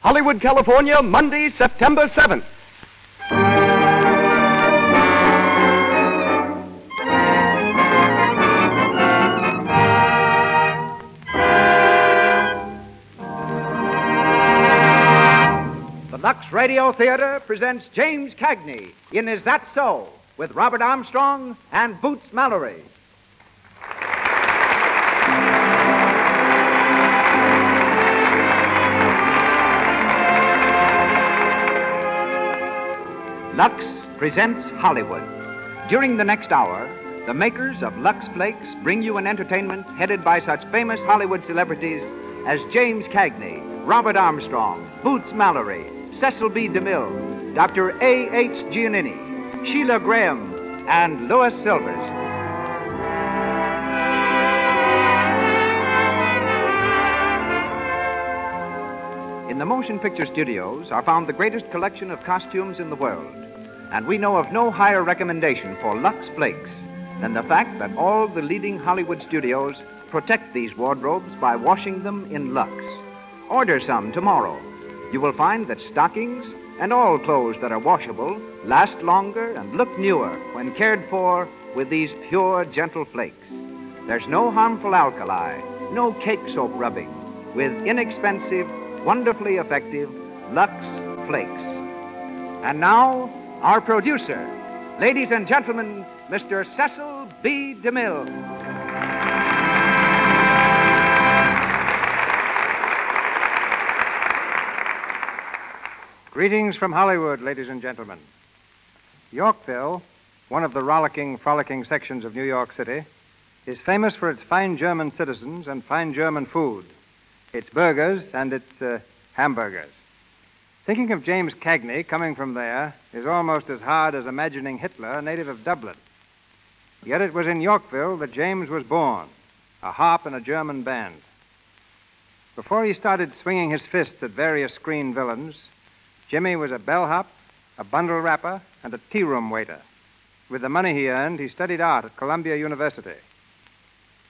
Hollywood, California, Monday, September 7th. The Lux Radio Theater presents James Cagney in Is That So? with Robert Armstrong and Boots Mallory. Lux presents Hollywood. During the next hour, the makers of Lux Flakes bring you an entertainment headed by such famous Hollywood celebrities as James Cagney, Robert Armstrong, Boots Mallory, Cecil B. DeMille, Dr. A. H. Giannini, Sheilah Graham, and Louis Silvers. In the motion picture studios are found the greatest collection of costumes in the world, and we know of no higher recommendation for Lux Flakes than the fact that all the leading Hollywood studios protect these wardrobes by washing them in Lux. Order some tomorrow. You will find that stockings and all clothes that are washable last longer and look newer when cared for with these pure, gentle flakes. There's no harmful alkali, no cake soap rubbing, with inexpensive, wonderfully effective Lux Flakes. And now, our producer, ladies and gentlemen, Mr. Cecil B. DeMille. Greetings from Hollywood, ladies and gentlemen. Yorkville, one of the rollicking, frolicking sections of New York City, is famous for its fine German citizens and fine German food, its burgers and its uh, hamburgers. Thinking of James Cagney coming from there is almost as hard as imagining Hitler a native of Dublin. Yet it was in Yorkville that James was born, a harp in a German band. Before he started swinging his fists at various screen villains, Jimmy was a bellhop, a bundle wrapper, and a tea room waiter. With the money he earned, he studied art at Columbia University.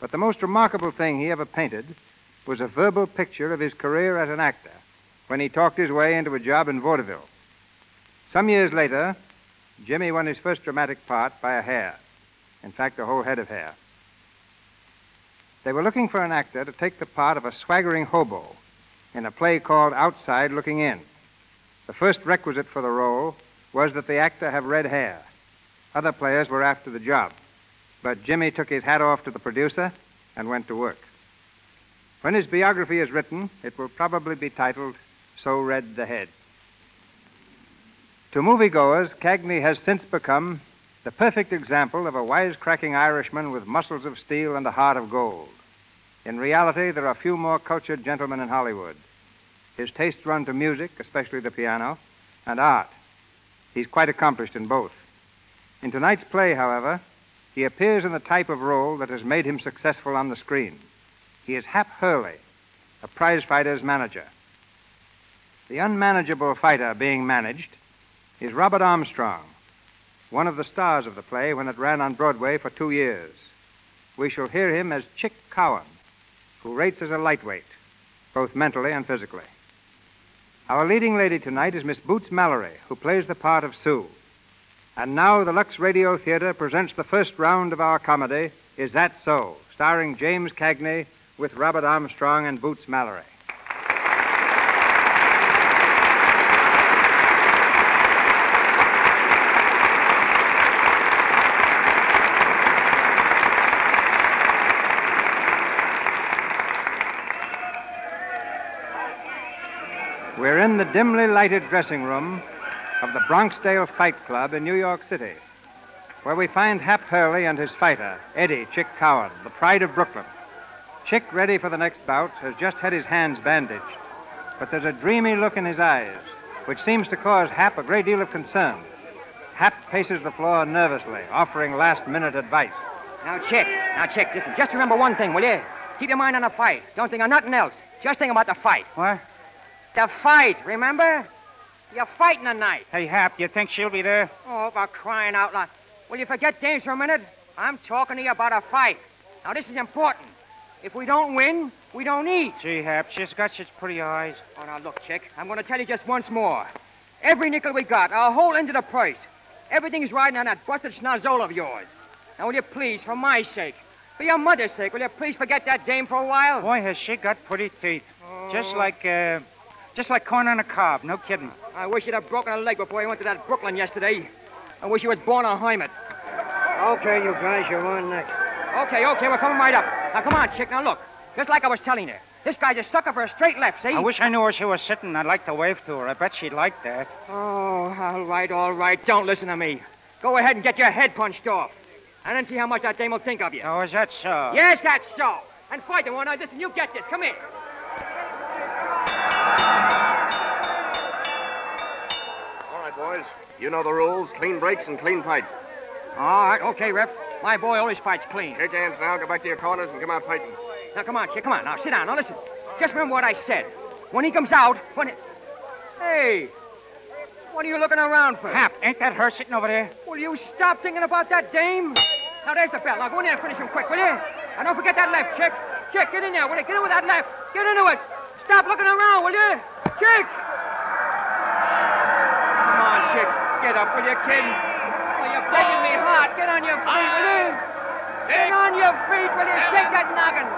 But the most remarkable thing he ever painted was a verbal picture of his career as an actor when he talked his way into a job in vaudeville. Some years later, Jimmy won his first dramatic part by a hair. In fact, a whole head of hair. They were looking for an actor to take the part of a swaggering hobo in a play called Outside Looking In. The first requisite for the role was that the actor have red hair. Other players were after the job, but Jimmy took his hat off to the producer and went to work. When his biography is written, it will probably be titled So Red the Head. To moviegoers, Cagney has since become the perfect example of a wisecracking Irishman with muscles of steel and a heart of gold. In reality, there are few more cultured gentlemen in Hollywood. His tastes run to music, especially the piano, and art. He's quite accomplished in both. In tonight's play, however, he appears in the type of role that has made him successful on the screen. He is Hap Hurley, a prize fighter's manager. The unmanageable fighter being managed is Robert Armstrong, one of the stars of the play when it ran on Broadway for two years. We shall hear him as Chick Cowan, who rates as a lightweight, both mentally and physically. Our leading lady tonight is Miss Boots Mallory, who plays the part of Sue. And now the Lux Radio Theater presents the first round of our comedy, Is That So? starring James Cagney with Robert Armstrong and Boots Mallory. We're in the dimly lighted dressing room of the Bronxdale Fight Club in New York City, where we find Hap Hurley and his fighter, Eddie Chick Cowan, the pride of Brooklyn. Chick, ready for the next bout, has just had his hands bandaged, but there's a dreamy look in his eyes, which seems to cause Hap a great deal of concern. Hap paces the floor nervously, offering last minute advice. Now, Chick. Now, Chick, listen. Just remember one thing, will you? Keep your mind on the fight. Don't think of nothing else. Just think about the fight. What? The fight, remember? You're fighting tonight. Hey, Hap, you think she'll be there? Oh, about crying out loud. Will you forget dames for a minute? I'm talking to you about a fight. Now, this is important. If we don't win, We don't eat. Gee, Hap, she's got such pretty eyes. Oh, now look, chick. I'm going to tell you just once more. Every nickel we got, our whole end of the price. Everything's riding on that busted schnozzle of yours. Now, will you please, for my sake, for your mother's sake, will you please forget that dame for a while? Boy, has she got pretty teeth. Oh. Just like, uh, just like corn on a cob. No kidding. I wish you'd have broken a leg before you went to that Brooklyn yesterday. I wish you was born a hermit. Okay, you guys, you're on next. Okay, okay, we're coming right up. Now, come on, chick. Now, look. Just like I was telling you. This guy's a sucker for a straight left, see? I wish I knew where she was sitting. I'd like to wave to her. I bet she'd like that. Oh, all right, all right. Don't listen to me. Go ahead and get your head punched off. And then see how much that dame will think of you. Oh, is that so? Yes, that's so. And fight the one. Now, listen, you get this. Come here. All right, boys. You know the rules. Clean breaks and clean fights. All right, okay, Ref. My boy always fights clean. Shake hands now. Go back to your corners and come out fighting. Now, come on, kid. Come on. Now, sit down. Now, listen. Just remember what I said. When he comes out, when it... Hey, what are you looking around for? Hap, ain't that her sitting over there? Will you stop thinking about that dame? Now, there's the bell. Now, go in there and finish him quick, will you? And don't forget that left, chick. Chick, get in there, will you? Get in with that left. Get into it. Stop looking around, will you? Chick! Come on, chick. Get up, will you, kid? Oh, you're breaking me heart. Get on your feet, will you? Get on your feet, will you? Shake that noggin.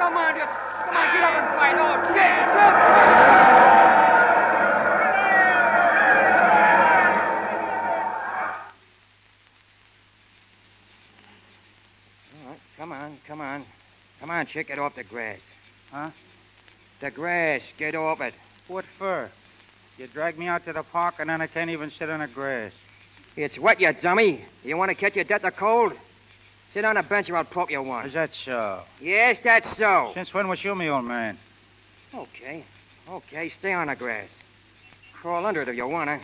Come on, just... Come on, get up and fight. Oh, chick, chick! All right, come on, come on. Come on, chick, get off the grass. Huh? The grass, get off it. What for? You drag me out to the park and then I can't even sit on the grass. It's wet, you dummy. You want to catch your death of cold? Sit on a bench or I'll poke you one. Is that so? Yes, that's so. Since when was you me old man? Okay, okay, stay on the grass. Crawl under it if you want to.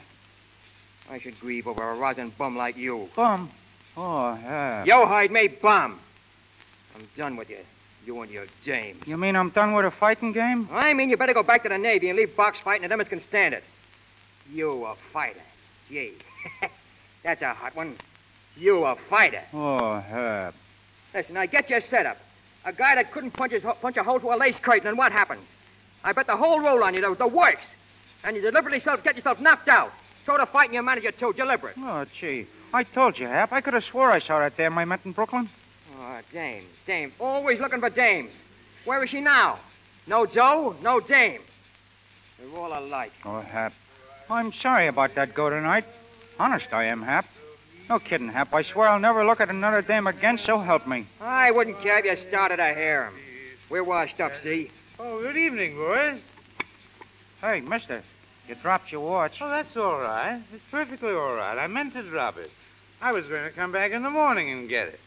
I should grieve over a rosin bum like you. Bum. Oh, yeah. Yo hide me bum. I'm done with you. You and your dames. You mean I'm done with a fighting game? I mean, you better go back to the Navy and leave box fighting, and them as can stand it. You a fighter. Gee. That's a hot one. You a fighter. Oh, Herb. Listen, I get your setup. A guy that couldn't punch, his, punch a hole through a lace curtain, and what happens? I bet the whole roll on you, the, the works. And you deliberately self, get yourself knocked out. Throw the fight in your manager, too, deliberate. Oh, gee. I told you, Hap. I could have swore I saw that dame my met in Brooklyn. Oh, dames, dames. Always looking for dames. Where is she now? No Joe, no dame. They're all alike. Oh, Hap. I'm sorry about that go tonight. Honest, I am, Hap. No kidding, Hap. I swear I'll never look at another dame again, so help me. I wouldn't care if you started a hear him. We're washed up, see? Oh, good evening, boys. Hey, mister, you dropped your watch. Oh, that's all right. It's perfectly all right. I meant to drop it. I was going to come back in the morning and get it.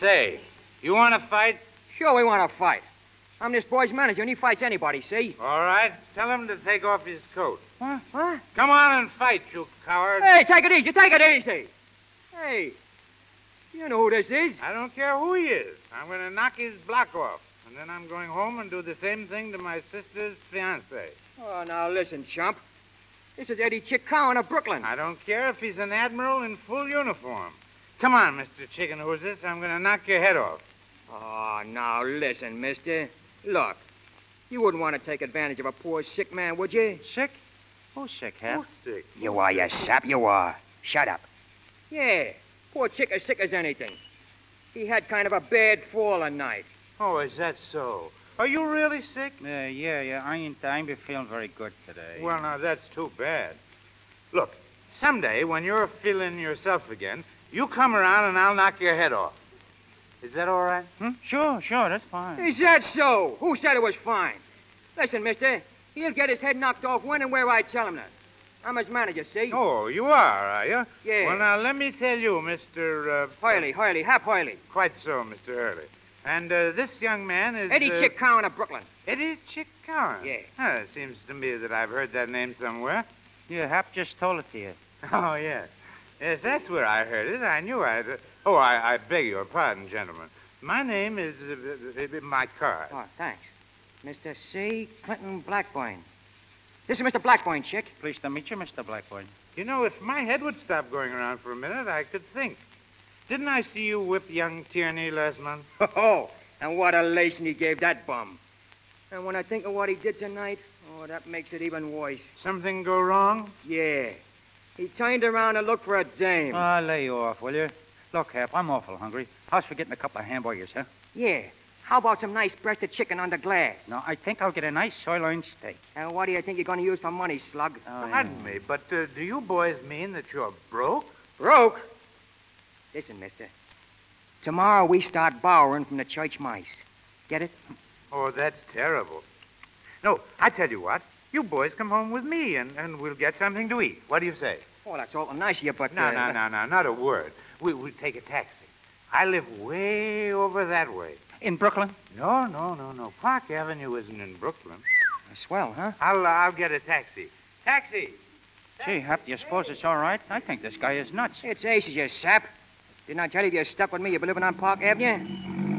Say, you want to fight? Sure, we want to fight. I'm this boy's manager, and he fights anybody, see? All right. Tell him to take off his coat. What? What? Come on and fight, you coward. Hey, take it easy, take it easy. Hey, you know who this is? I don't care who he is. I'm going to knock his block off. And then I'm going home and do the same thing to my sister's fiancé. Oh, now listen, chump. This is Eddie Chick Cowan of Brooklyn. I don't care if he's an admiral in full uniform. Come on, Mr. Chicken Hooses. I'm going to knock your head off. Oh, now listen, mister. Look, you wouldn't want to take advantage of a poor sick man, would you? Sick? Who's sick, Hap? Who's sick? You are, you sap, you are. Shut up. Yeah, poor chick as sick as anything. He had kind of a bad fall a night. Oh, is that so? Are you really sick? Uh, yeah, yeah. I ain't, I ain't been feeling very good today. Well, now, that's too bad. Look, someday when you're feeling yourself again, you come around and I'll knock your head off. Is that all right? Hmm? Sure, sure, that's fine. Is that so? Who said it was fine? Listen, mister, he'll get his head knocked off when and where I tell him that. I'm his manager, see? Oh, you are, are you? Yeah. Well, now, let me tell you, Mr. Uh, Hurley, Hurley, Hap Hurley. Quite so, Mr. Hurley. And uh, this young man is... Eddie uh, Chick Cowan of Brooklyn. Eddie Chick Cowan? Yeah. Huh, it seems to me that I've heard that name somewhere. Yeah, Hap just told it to you. Oh, yes. Yes, that's where I heard it. I knew I'd... Uh... Oh, I, I beg your pardon, gentlemen. My name is... Uh, uh, my card. Oh, thanks. Mr. C. Clinton Blackburn. This is Mr. Blackburn, Chick. Pleased to meet you, Mr. Blackburn. You know, if my head would stop going around for a minute, I could think. Didn't I see you whip young Tierney last month? Oh, And what a lacing he gave that bum. And when I think of what he did tonight, oh, that makes it even worse. Something go wrong? Yeah. He turned around and looked for a dame. Ah, lay off, will you? Look, Hap, I'm awful hungry. How's for getting a couple of hamburgers, huh? yeah. How about some nice breasted chicken under glass? No, I think I'll get a nice sirloin steak. And what do you think you're going to use for money, slug? Oh, yeah. Pardon me, but uh, do you boys mean that you're broke? Broke? Listen, mister. Tomorrow we start borrowing from the church mice. Get it? Oh, that's terrible. No, I tell you what. You boys come home with me, and, and we'll get something to eat. What do you say? Oh, that's awful nice of you, but... No, uh, no, no, no, not a word. We, we take a taxi. I live way over that way. In Brooklyn? No, no, no, no. Park Avenue isn't in Brooklyn. Swell, huh? I'll, uh, I'll get a taxi. Taxi! Gee, Hap, do you suppose it's all right? I think this guy is nuts. It's aces, you sap. Didn't I tell you if you're stuck with me, you'll be living on Park Avenue?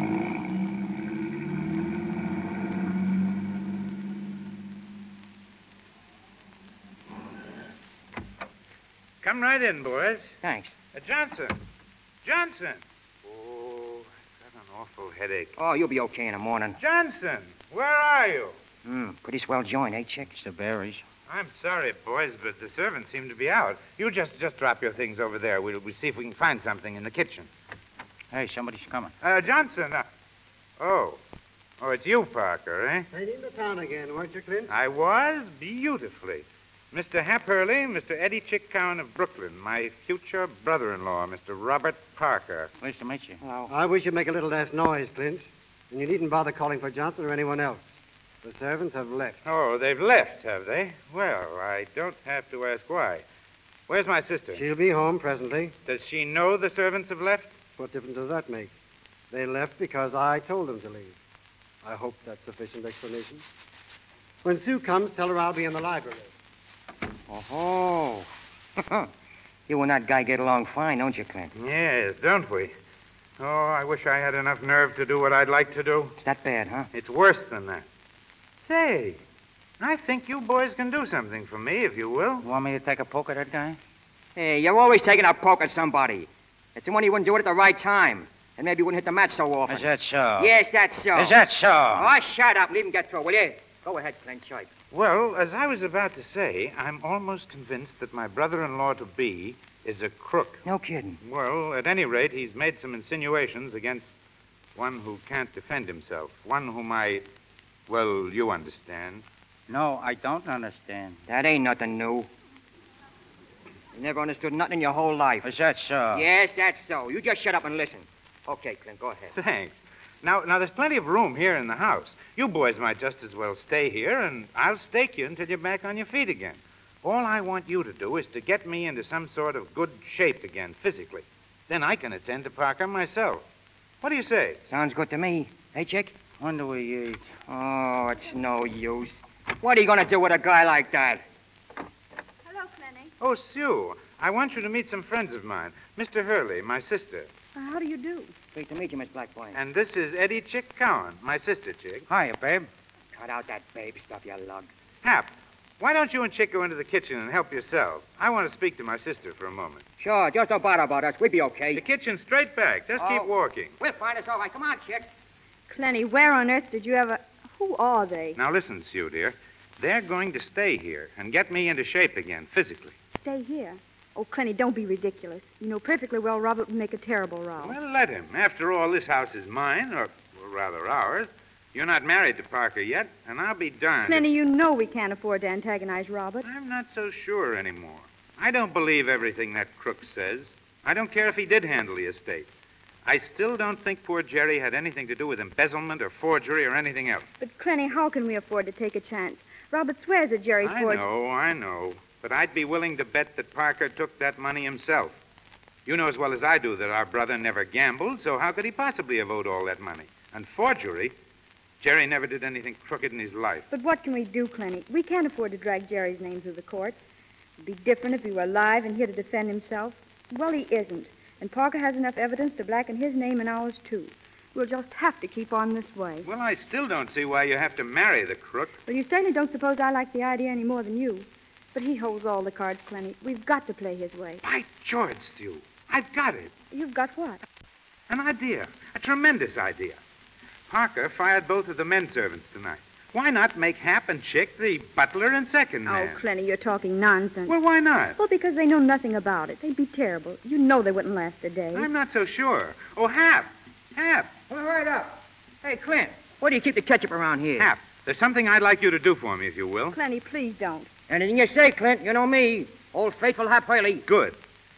Come right in, boys. Thanks. Uh, Johnson. Johnson. Oh, I've got an awful headache. Oh, you'll be okay in the morning. Johnson, where are you? Hmm, pretty swell joint, eh, chick? It's the berries. I'm sorry, boys, but the servants seem to be out. You just just drop your things over there. We'll, we'll see if we can find something in the kitchen. Hey, somebody's coming. Uh, Johnson. Uh, oh. Oh, it's you, Parker, eh? Right into town again, weren't you, Clint? I was beautifully. Mr. Hap Hurley, Mr. Eddie Chick Cowan of Brooklyn, my future brother-in-law, Mr. Robert Parker. Pleased to meet you. Hello. I wish you'd make a little less noise, Clint. And you needn't bother calling for Johnson or anyone else. The servants have left. Oh, they've left, have they? Well, I don't have to ask why. Where's my sister? She'll be home presently. Does she know the servants have left? What difference does that make? They left because I told them to leave. I hope that's sufficient explanation. When Sue comes, tell her I'll be in the library. Oh. you and that guy get along fine, don't you, Clint? Yes, don't we? Oh, I wish I had enough nerve to do what I'd like to do. It's that bad, huh? It's worse than that. Say, I think you boys can do something for me, if you will. You want me to take a poke at that guy? Hey, you're always taking a poke at somebody. It's the one you wouldn't do it at the right time. And maybe you wouldn't hit the match so often. Is that so? Yes, that's so. Is that so? Oh, shut up and leave him get through, will you? Go ahead, Clint Sharp. Well, as I was about to say, I'm almost convinced that my brother-in-law to be is a crook. No kidding. Well, at any rate, he's made some insinuations against one who can't defend himself. One whom I, well, you understand. No, I don't understand. That ain't nothing new. You never understood nothing in your whole life. Is that so? Yes, that's so. You just shut up and listen. Okay, Clint, go ahead. Thanks. Now, now, there's plenty of room here in the house. You boys might just as well stay here, and I'll stake you until you're back on your feet again. All I want you to do is to get me into some sort of good shape again, physically. Then I can attend to Parker myself. What do you say? Sounds good to me. Hey, Chick? When do we eat? Oh, it's no use. What are you going to do with a guy like that? Hello, Clenny. Oh, Sue, I want you to meet some friends of mine. Mr. Hurley, my sister. How do you do? Great to meet you, Miss Blackburn. And this is Eddie Chick Cowan, my sister, Chick. Hiya, babe. Cut out that babe stuff, you lug. Hap, why don't you and Chick go into the kitchen and help yourselves? I want to speak to my sister for a moment. Sure, just don't bother about us. We'll be okay. The okay. kitchen's straight back. Just keep Oh. walking. We'll find us all right. Come on, Chick. Clenny, where on earth did you ever. Who are they? Now listen, Sue, dear. They're going to stay here and get me into shape again, physically. Stay here. Oh, Clenny, don't be ridiculous. You know perfectly well Robert would make a terrible row. Well, let him. After all, this house is mine, or, rather ours. You're not married to Parker yet, and I'll be darned. if- you know we can't afford to antagonize Robert. I'm not so sure anymore. I don't believe everything that crook says. I don't care if he did handle the estate. I still don't think poor Jerry had anything to do with embezzlement or forgery or anything else. But, Clenny, how can we afford to take a chance? Robert swears that Jerry I forged. know, I know. But I'd be willing to bet that Parker took that money himself. You know as well as I do that our brother never gambled, so how could he possibly have owed all that money? And forgery? Jerry never did anything crooked in his life. But what can we do, Clenny? We can't afford to drag Jerry's name through the courts. It'd be different if he were alive and here to defend himself. Well, he isn't. And Parker has enough evidence to blacken his name and ours, too. We'll just have to keep on this way. Well, I still don't see why you have to marry the crook. Well, you certainly don't suppose I like the idea any more than you. But he holds all the cards, Clenny. We've got to play his way. By George, Sue, I've got it. You've got what? An idea. A tremendous idea. Parker fired both of the men servants tonight. Why not make Hap and Chick the butler and second man? Oh, man? Clenny, you're talking nonsense. Well, why not? Well, because they know nothing about it. They'd be terrible. You know they wouldn't last a day. I'm not so sure. Oh, Hap. Hap. Well, right up. Hey, Clint, where do you keep the ketchup around here? Hap, there's something I'd like you to do for me, if you will. Clenny, please don't. Anything you say, Clint. You know me. Old faithful Hap Hurley. Good.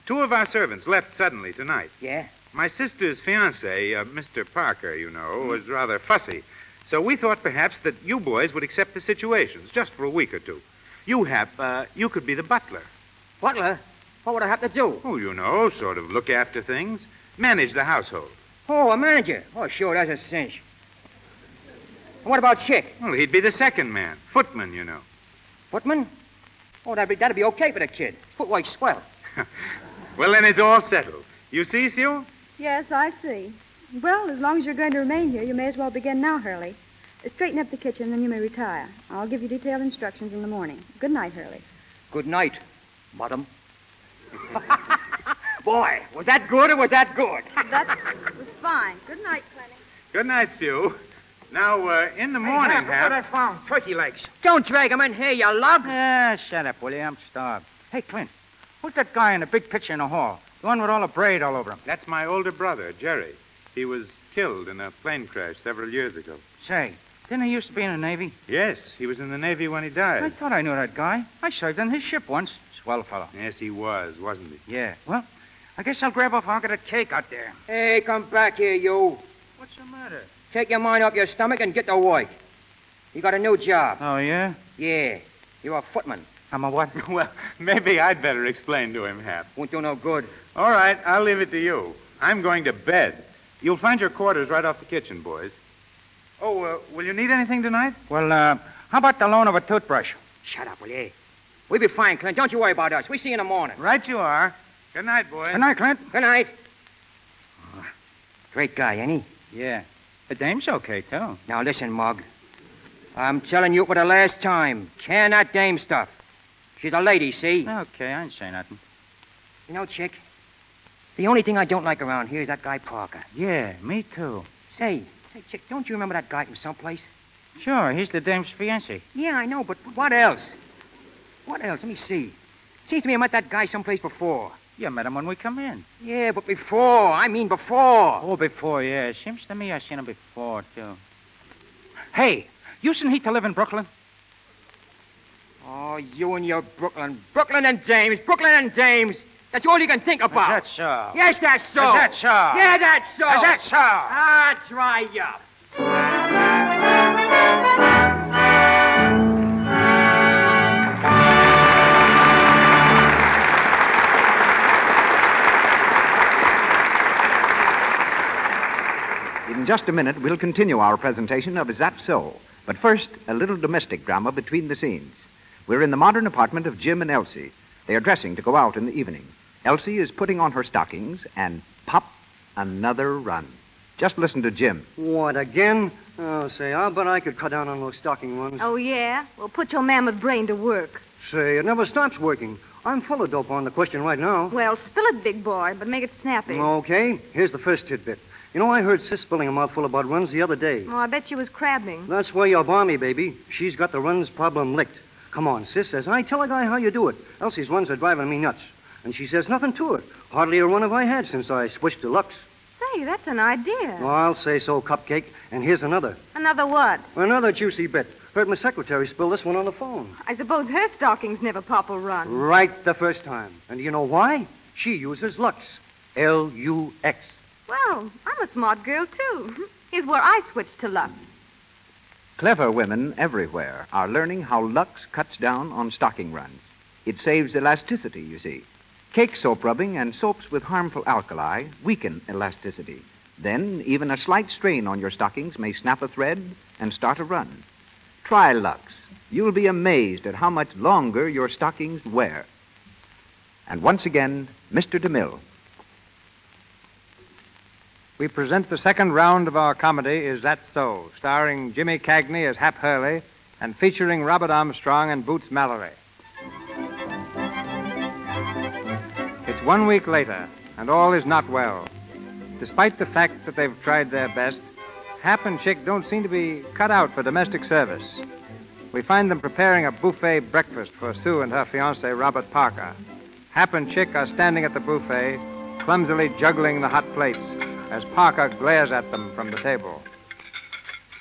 Two of our servants left suddenly tonight. Yeah? My sister's fiance, uh, Mr. Parker, you know, was rather fussy. So we thought perhaps that you boys would accept the situations just for a week or two. You, Hap, uh, you could be the butler. Butler? What would I have to do? Oh, you know, sort of look after things, manage the household. Oh, a manager. Oh, sure, that's a cinch. And what about Chick? Well, he'd be the second man, footman, you know. Footman? Oh, that'd be, that'd be okay for the kid. Footwork's swell. Well, then it's all settled. You see, Sue? Yes, I see. Well, as long as you're going to remain here, you may as well begin now, Hurley. Straighten up the kitchen, then you may retire. I'll give you detailed instructions in the morning. Good night, Hurley. Good night, Bottom. Boy, was that good or was that good? That was fine. Good night, Clenny. Good night, Sue. Now, uh, in the morning, Hap, what I found. Turkey legs. Don't drag him in here, you lug. Ah, shut up, will you? I'm starved. Hey, Clint, who's that guy in the big picture in the hall? The one with all the braid all over him. That's my older brother, Jerry. He was killed in a plane crash several years ago. Say, didn't he used to be in the Navy? Yes, he was in the Navy when he died. I thought I knew that guy. I served on his ship once. Swell fellow. Yes, he was, wasn't he? Yeah. Well, I guess I'll grab off hunk of that cake out there. Hey, come back here, you. What's the matter? Take your mind off your stomach and get to work. You got a new job. Oh, yeah? Yeah. You're a footman. I'm a what? well, maybe I'd better explain to him, Hap. Won't do no good. All right, I'll leave it to you. I'm going to bed. You'll find your quarters right off the kitchen, boys. Oh, uh, will you need anything tonight? Well, uh, how about the loan of a toothbrush? Shut up, will you? We'll be fine, Clint. Don't you worry about us. We see you in the morning. Right you are. Good night, boys. Good night, Clint. Good night. Oh, great guy, ain't he? Yeah. The dame's okay, too. Now listen, Mug. I'm telling you for the last time. Can that dame stuff. She's a lady, see? Okay, I ain't say nothing. You know, Chick, the only thing I don't like around here is that guy Parker. Yeah, me too. Say, say, Chick, don't you remember that guy from someplace? Sure, he's the dame's fiancé. Yeah, I know, but what else? What else? Let me see. Seems to me I met that guy someplace before. You met him when we come in. Yeah, but before. I mean before. Oh, before, yeah. Seems to me I seen him before, too. Hey, you seen Heat to live in Brooklyn? Oh, you and your Brooklyn. Brooklyn and James. Brooklyn and James. That's all you can think about. That's so. Yes, that's so. Is that so? Yeah, that's so. Is that so? Ah, dry up. In just a minute, we'll continue our presentation of Is That So? But first, a little domestic drama between the scenes. We're in the modern apartment of Jim and Elsie. They are dressing to go out in the evening. Elsie is putting on her stockings and pop, another run. Just listen to Jim. What, again? Oh, say, I'll bet I could cut down on those stocking ones. Oh, yeah? Well, put your mammoth brain to work. Say, it never stops working. I'm full of dope on the question right now. Well, spill it, big boy, but make it snappy. Okay, here's the first tidbit. You know, I heard Sis spilling a mouthful about runs the other day. Oh, I bet she was crabbing. That's why you're balmy, baby. She's got the runs problem licked. Come on, Sis says, I tell a guy how you do it. Elsie's runs are driving me nuts. And she says nothing to it. Hardly a run have I had since I switched to Lux. Say, that's an idea. Well, I'll say so, Cupcake. And here's another. Another what? Another juicy bit. Heard my secretary spill this one on the phone. I suppose her stockings never pop a run. Right the first time. And do you know why? She uses Lux. L-U-X. Well, I'm a smart girl, too. Here's where I switched to Lux. Clever women everywhere are learning how Lux cuts down on stocking runs. It saves elasticity, you see. Cake soap rubbing and soaps with harmful alkali weaken elasticity. Then, even a slight strain on your stockings may snap a thread and start a run. Try Lux. You'll be amazed at how much longer your stockings wear. And once again, Mr. DeMille. We present the second round of our comedy, Is That So? starring Jimmy Cagney as Hap Hurley and featuring Robert Armstrong and Boots Mallory. It's one week later, and all is not well. Despite the fact that they've tried their best, Hap and Chick don't seem to be cut out for domestic service. We find them preparing a buffet breakfast for Sue and her fiance, Robert Parker. Hap and Chick are standing at the buffet, clumsily juggling the hot plates as Parker glares at them from the table.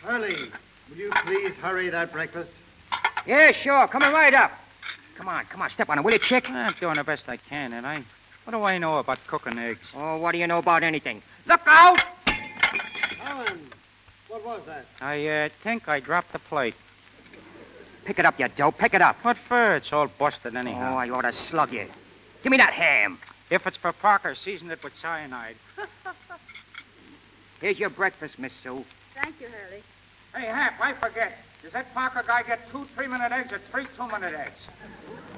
Hurley, will you please hurry that breakfast? Yeah, sure. Coming right up. Come on, come on. Step on it, will you, Chick? I'm doing the best I can, and I. What do I know about cooking eggs? Oh, what do you know about anything? Look out! Alan, what was that? I uh, think I dropped the plate. Pick it up, you dope. Pick it up. What for? It's all busted anyhow. Oh, anyhow. I ought to slug you. Give me that ham. If it's for Parker, season it with cyanide. Here's your breakfast, Miss Sue. Thank you, Hurley. Hey, Hap, I forget. Does that Parker guy get two three-minute eggs or three two-minute eggs?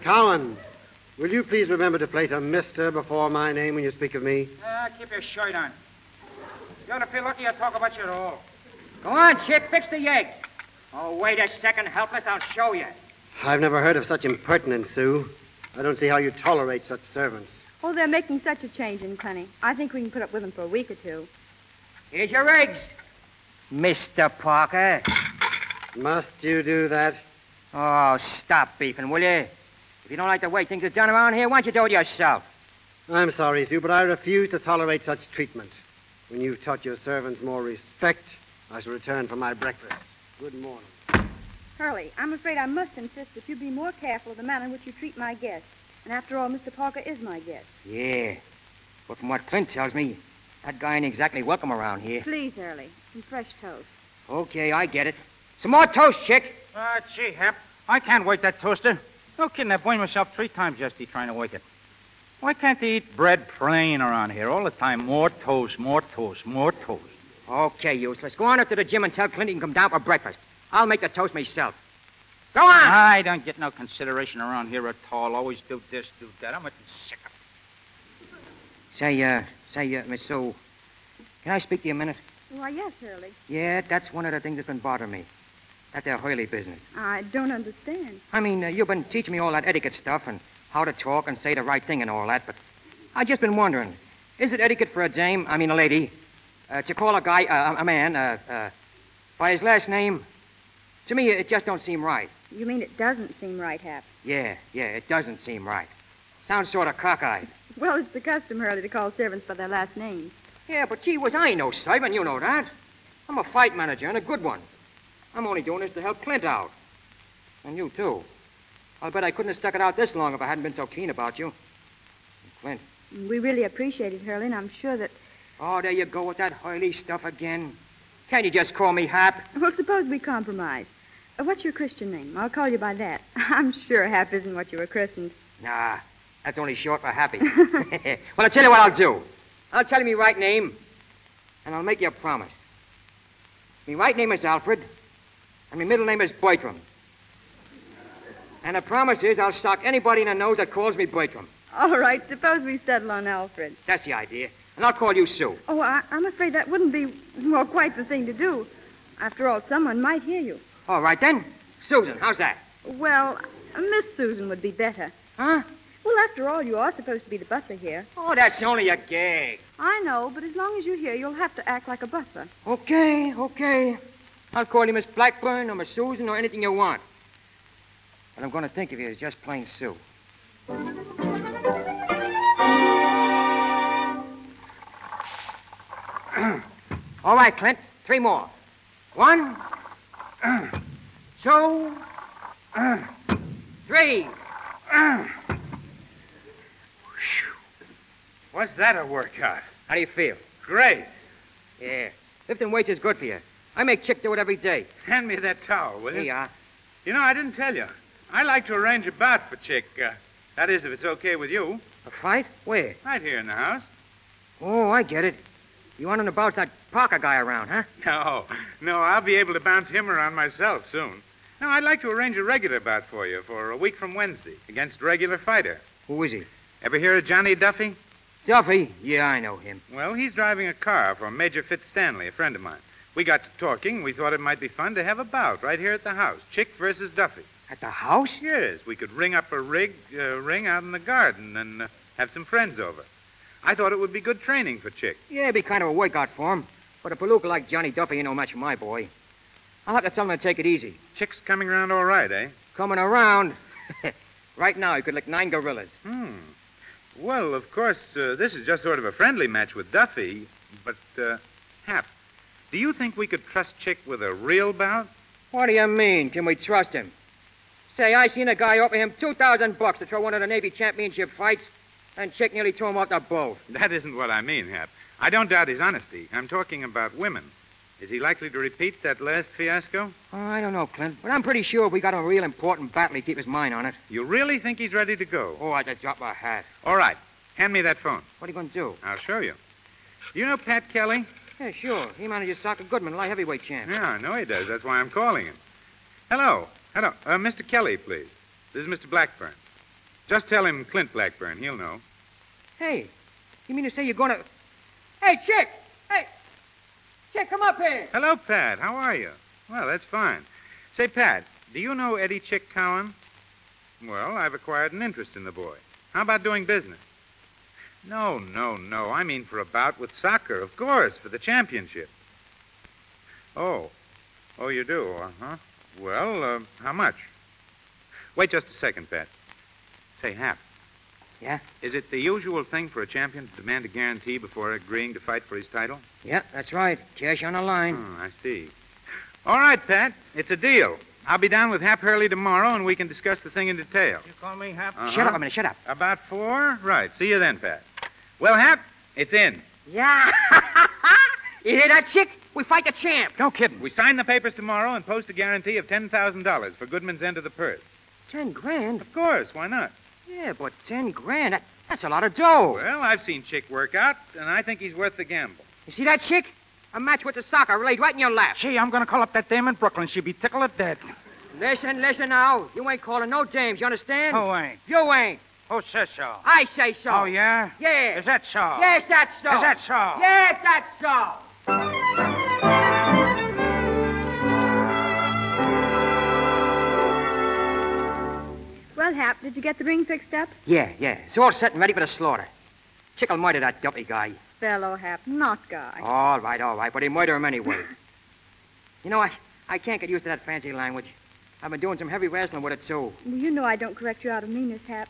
Cowan, will you please remember to place a mister before my name when you speak of me? Ah, keep your shirt on. You ought to feel lucky I talk about you at all. Go on, Chick. Fix the eggs. Oh, wait a second, helpless. I'll show you. I've never heard of such impertinence, Sue. I don't see how you tolerate such servants. Oh, they're making such a change in Clenny. I think we can put up with them for a week or two. Here's your eggs. Mr. Parker. Must you do that? Oh, stop beefing, will you? If you don't like the way things are done around here, why don't you do it yourself? I'm sorry, Sue, but I refuse to tolerate such treatment. When you've taught your servants more respect, I shall return for my breakfast. Good morning. Hurley, I'm afraid I must insist that you be more careful of the manner in which you treat my guests. And after all, Mr. Parker is my guest. Yeah. But from what Clint tells me, that guy ain't exactly welcome around here. Please, Hurley, some fresh toast. Okay, I get it. Some more toast, Chick. Ah, gee, Hap, I can't wake that toaster. No kidding, I burned myself three times yesterday trying to wake it. Why can't they eat bread plain around here all the time? More toast, more toast, more toast. Okay, useless. Go on up to the gym and tell Clint he can come down for breakfast. I'll make the toast myself. Go on! I don't get no consideration around here at all. Always do this, do that. I'm getting sick of it. Say, uh, say, uh, Miss Sue, can I speak to you a minute? Why, yes, Hurley. Yeah, that's one of the things that's been bothering me. That there Hurley business. I don't understand. I mean, uh, you've been teaching me all that etiquette stuff and how to talk and say the right thing and all that, but I've just been wondering, is it etiquette for a dame, I mean a lady, uh, to call a guy, uh, a man, uh, uh, by his last name? To me, it just don't seem right. You mean it doesn't seem right, Hap? Yeah, yeah, it doesn't seem right. Sounds sort of cockeyed. Well, it's the custom, Hurley, to call servants by their last names. Yeah, but gee whiz, I ain't no servant, you know that. I'm a fight manager and a good one. I'm only doing this to help Clint out. And you, too. I'll bet I couldn't have stuck it out this long if I hadn't been so keen about you. And Clint. We really appreciate it, Hurley, and I'm sure that. Oh, there you go with that Hurley stuff again. Can't you just call me Hap? Well, suppose we compromise. Uh, what's your Christian name? I'll call you by that. I'm sure Hap isn't what you were christened. Nah, that's only short for happy. well, I'll tell you what I'll do. I'll tell you my right name, and I'll make you a promise. My right name is Alfred, and my middle name is Bertram. And the promise is I'll sock anybody in the nose that calls me Bertram. All right, suppose we settle on Alfred. That's the idea. And I'll call you Sue. Oh, I, I'm afraid that wouldn't be, well, quite the thing to do. After all, someone might hear you. All right, then. Susan, how's that? Well, Miss Susan would be better. Huh? Well, after all, you are supposed to be the butler here. Oh, that's only a gag. I know, but as long as you're here, you'll have to act like a butler. Okay, okay. I'll call you Miss Blackburn or Miss Susan or anything you want. But I'm going to think of you as just plain Sue. All right, Clint. Three more. One, two, three. Was that a workout? How do you feel? Great. Yeah. Lifting weights is good for you. I make Chick do it every day. Hand me that towel, will you? Here you are. You know, I didn't tell you. I like to arrange a bout for Chick. Uh, that is, if it's okay with you. A fight? Where? Right here in the house. Oh, I get it. You want him to bounce that Parker guy around, huh? No, no, I'll be able to bounce him around myself soon. Now, I'd like to arrange a regular bout for you for a week from Wednesday against a regular fighter. Who is he? Ever hear of Johnny Duffy? Duffy? Yeah, I know him. Well, he's driving a car for Major Fitz Stanley, a friend of mine. We got to talking. We thought it might be fun to have a bout right here at the house. Chick versus Duffy. At the house? Yes, we could ring up a rig, uh, ring out in the garden and uh, have some friends over. I thought it would be good training for Chick. Yeah, it'd be kind of a workout for him. But a palooka like Johnny Duffy ain't no match for my boy. I'll have to tell him to take it easy. Chick's coming around all right, eh? Coming around. right now, he could lick nine gorillas. Hmm. Well, of course, uh, this is just sort of a friendly match with Duffy. But, uh, Hap, do you think we could trust Chick with a real bout? What do you mean? Can we trust him? Say, I seen a guy offer him 2,000 bucks to throw one of the Navy championship fights, and Chick nearly threw him off the boat. That isn't what I mean, Hap. I don't doubt his honesty. I'm talking about women. Is he likely to repeat that last fiasco? Oh, I don't know, Clint, but I'm pretty sure if we got a real important battle, he'd keep his mind on it. You really think he's ready to go? Oh, I just dropped my hat. All right. Hand me that phone. What are you going to do? I'll show you. You know Pat Kelly? Yeah, sure. He manages Soccer Goodman, light heavyweight champ. Yeah, I know he does. That's why I'm calling him. Hello. Hello. Uh, Mr. Kelly, please. This is Mr. Blackburn. Just tell him Clint Blackburn. He'll know. Hey, you mean to say you're going to... Hey, Chick! Hey! Chick, come up here! Hello, Pat. How are you? Well, that's fine. Say, Pat, do you know Eddie Chick Cowan? Well, I've acquired an interest in the boy. How about doing business? No, no, no. I mean for a bout with soccer, of course, for the championship. Oh. Oh, you do, uh-huh. Well, uh, how much? Wait just a second, Pat. Say, Hap. Yeah? Is it the usual thing for a champion to demand a guarantee before agreeing to fight for his title? Yeah, that's right. Cash on the line. Oh, I see. All right, Pat. It's a deal. I'll be down with Hap Hurley tomorrow, and we can discuss the thing in detail. You call me Hap? Uh-huh. Shut up a minute, shut up. About four? Right. See you then, Pat. Well, Hap, it's in. Yeah! you hear that, Chick? We fight the champ. No kidding. We sign the papers tomorrow and post a guarantee of $10,000 for Goodman's end of the purse. Ten grand? Of course. Why not? Yeah, but ten grand, that, that's a lot of dough. Well, I've seen Chick work out, and I think he's worth the gamble. You see that, Chick? A match with the soccer laid right in your lap. Gee, I'm going to call up that dame in Brooklyn. She'd be tickled to death. Listen, listen now. You ain't calling no dames, you understand? Who ain't? You ain't. Who says so? I say so. Oh, yeah? Yeah. Is that so? Yes, that's so. Is that so? Yes, that's so. Well, Hap, did you get the ring fixed up? Yeah, yeah. It's all set and ready for the slaughter. Chick'll murder that dumpy guy. Fellow Hap, not guy. All right, all right, but he murder him anyway. you know, I, I can't get used to that fancy language. I've been doing some heavy wrestling with it, too. Well, you know I don't correct you out of meanness, Hap.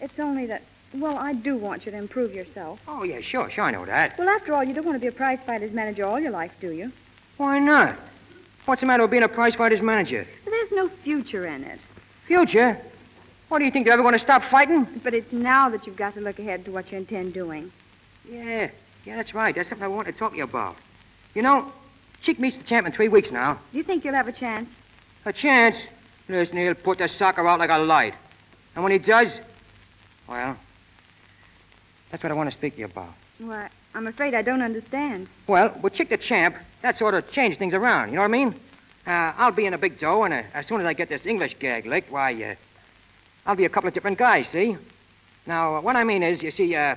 It's only that, well, I do want you to improve yourself. Oh, yeah, sure, sure, I know that. Well, after all, you don't want to be a prize fighter's manager all your life, do you? Why not? What's the matter with being a prize fighter's manager? There's no future in it. Future? What do you think, they're ever going to stop fighting? But it's now that you've got to look ahead to what you intend doing. Yeah, yeah, that's right. That's something I want to talk to you about. You know, Chick meets the champ in three weeks now. Do you think you'll have a chance? A chance? Listen, he'll put the soccer out like a light. And when he does, well, that's what I want to speak to you about. Why, I'm afraid I don't understand. Well, with Chick the champ, that sort of changed things around. You know what I mean? Uh, I'll be in a big dough, and uh, as soon as I get this English gag licked, why, uh, I'll be a couple of different guys, see? Now, uh, what I mean is, you see, uh,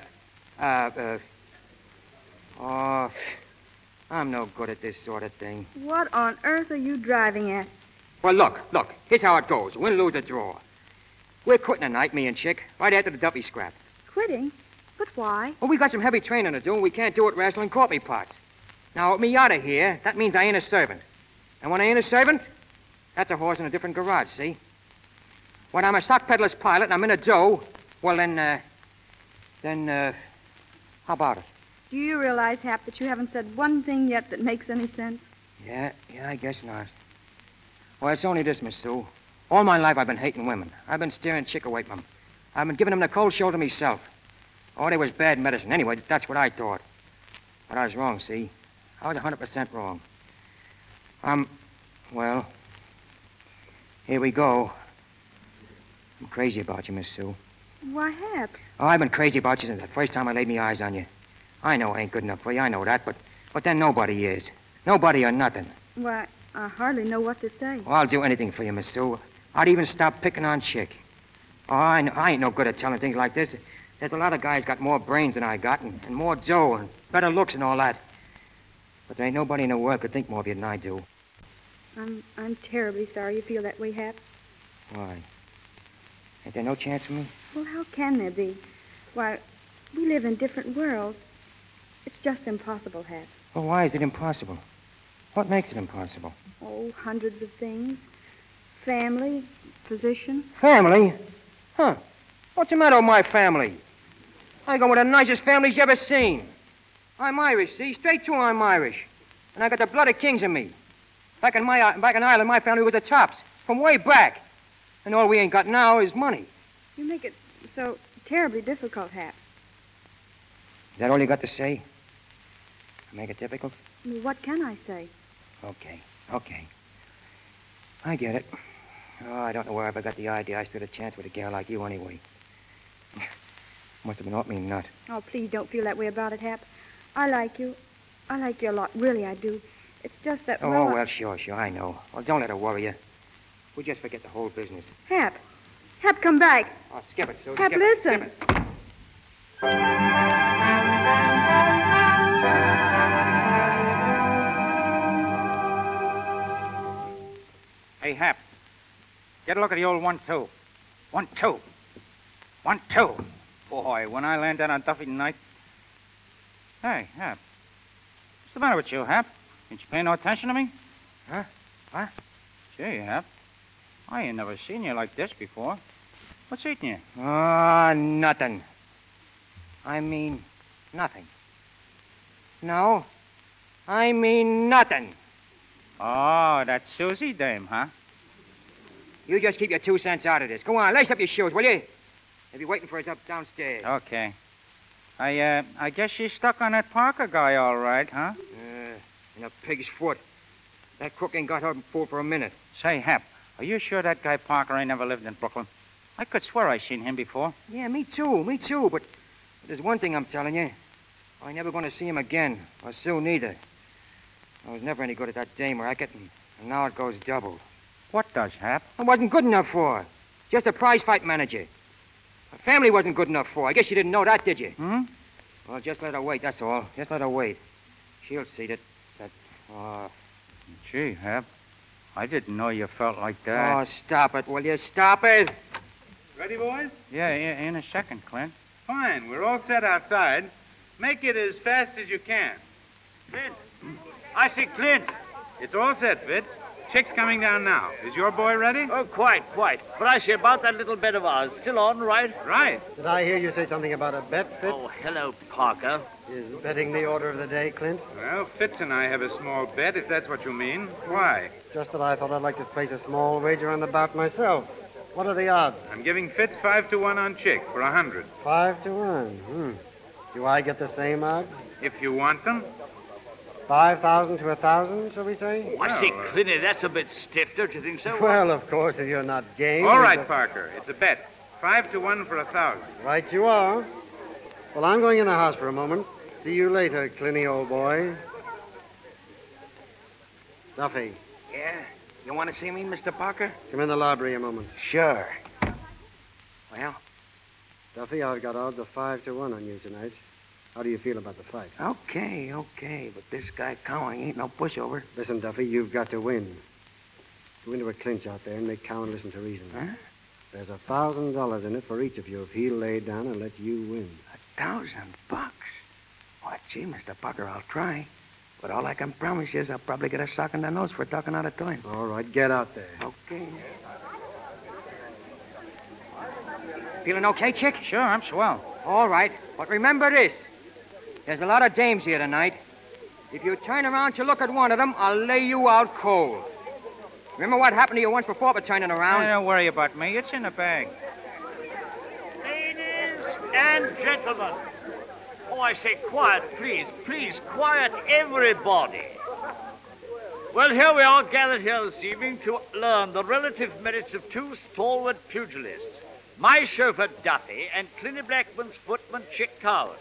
uh, uh, oh, I'm no good at this sort of thing. What on earth are you driving at? Well, look, look, here's how it goes win, lose, or draw. We're quitting tonight, me and Chick, right after the Duffy scrap. Quitting? But why? Well, we got some heavy training to do, and we can't do it wrestling coffee pots. Now, me out of here, that means I ain't a servant. And when I ain't a servant, that's a horse in a different garage, see? When I'm a sock peddler's pilot and I'm in a dough, well, then, uh, then, uh, how about it? Do you realize, Hap, that you haven't said one thing yet that makes any sense? Yeah, yeah, I guess not. Well, it's only this, Miss Sue. All my life I've been hating women. I've been steering Chick away from them. I've been giving them the cold shoulder myself. Oh, they was bad medicine. Anyway, that's what I thought. But I was wrong, see? I was 100% wrong. Um, well, here we go. I'm crazy about you, Miss Sue. Why, Hap? Oh, I've been crazy about you since the first time I laid my eyes on you. I know I ain't good enough for you, I know that, but, but then nobody is. Nobody or nothing. Why, I hardly know what to say. Well, I'll do anything for you, Miss Sue. I'd even stop picking on Chick. Oh, I, know, I ain't no good at telling things like this. There's a lot of guys got more brains than I got, and, and more dough, and better looks and all that. But there ain't nobody in the world could think more of you than I do. I'm, I'm terribly sorry you feel that way, Hap. Why? Ain't there no chance for me? Well, how can there be? Why, we live in different worlds. It's just impossible, Hap. Well, why is it impossible? What makes it impossible? Oh, hundreds of things. Family, position. Family? Huh. What's the matter with my family? I got one of the nicest families you ever seen. I'm Irish, see? Straight through I'm Irish. And I got the blood of kings in me. Back in my back in Ireland, my family was the tops. From way back. And all we ain't got now is money. You make it so terribly difficult, Hap. Is that all you got to say? I Make it difficult? Well, What can I say? Okay, okay. I get it. Oh, I don't know where I ever got the idea I stood a chance with a gal like you anyway. Must have been off me nut. Oh, please don't feel that way about it, Hap. I like you. I like you a lot. Really, I do. It's just that. Oh, well, I- well, sure, sure, I know. Well, don't let it worry you. We'll just forget the whole business. Hap. Hap, come back. Oh, skip it, Sue. Hap, skip it, listen. skip it. Hey, Hap. Get a look at the old one-two. One-two. One-two. Boy, when I land down on Duffy tonight. Hey, Hap. What's the matter with you, Hap? Didn't you pay no attention to me? Huh? What? Gee, Hap. I ain't never seen you like this before. What's eating you? Ah, nothing. I mean, nothing. No, I mean nothing. Oh, that Susie dame, huh? You just keep your two cents out of this. Go on, lace up your shoes, will you? They'll be waiting for us up downstairs. Okay. I, uh, I guess she's stuck on that Parker guy all right, huh? Uh, in a pig's foot. That crook ain't got her fooled for a minute. Say, Hap, are you sure that guy Parker ain't never lived in Brooklyn? I could swear I seen him before. Yeah, me too, me too. But, there's one thing I'm telling you. I ain't never going to see him again, or Sue neither. I was never any good at that dame racket, and, now it goes double. What does, Hap? I wasn't good enough for her. Just a prize fight manager. Her family wasn't good enough for her. I guess you didn't know that, did you? Hmm? Well, just let her wait, that's all. Just let her wait. She'll see that, that, oh, Gee, Hap, I didn't know you felt like that. oh, stop it, will you? Stop it! Ready, boys? Yeah, in, in a second, Clint. Fine. We're all set outside. Make it as fast as you can. Clint. I see Clint. It's all set, Fitz. Chick's coming down now. Is your boy ready? Oh, quite, quite. But I see about that little bet of ours. Still on, right? Right. Did I hear you say something about a bet, Fitz? Oh, hello, Parker. Is betting the order of the day, Clint? Well, Fitz and I have a small bet, if that's what you mean. Why? Just that I thought I'd like to place a small wager on the bout myself. What are the odds? I'm giving Fitz five to one on Chick for a hundred. Five to one. Hmm. Do I get the same odds? If you want them. Five thousand to a thousand, shall we say? I see, Well, uh, Clinty, that's a bit stiff, don't you think so? Well, of course, if you're not game. All right, a- Parker. It's a bet. Five to one for a thousand. Right you are. Well, I'm going in the house for a moment. See you later, Clinny, old boy. Duffy, Yeah? You want to see me, Mr. Parker? come in the library a moment. Sure. Well, Duffy, I've got odds of five to one on you tonight. How do you feel about the fight? okay, okay, but this guy Cowan ain't no pushover. Listen, Duffy, you've got to win. Go into a clinch out there and make Cowan listen to reason. Huh? There's a thousand dollars in it for each of you if he'll lay down and let you win. A Thousand bucks. Why, gee, Mr. Parker, I'll try. But all I can promise you is I'll probably get a sock in the nose for talking out of turn. All right, get out there. Okay. Feeling okay, Chick? Sure, I'm swell. All right, but remember this. There's a lot of dames here tonight. If you turn around to look at one of them, I'll lay you out cold. Remember what happened to you once before by turning around? Don't worry about me. It's in the bag. Ladies and gentlemen. I say quiet, please. Please, quiet, everybody. Well, here we are gathered here this evening to learn the relative merits of two stalwart pugilists, my chauffeur Duffy and Clinty Blackman's footman Chick Coward.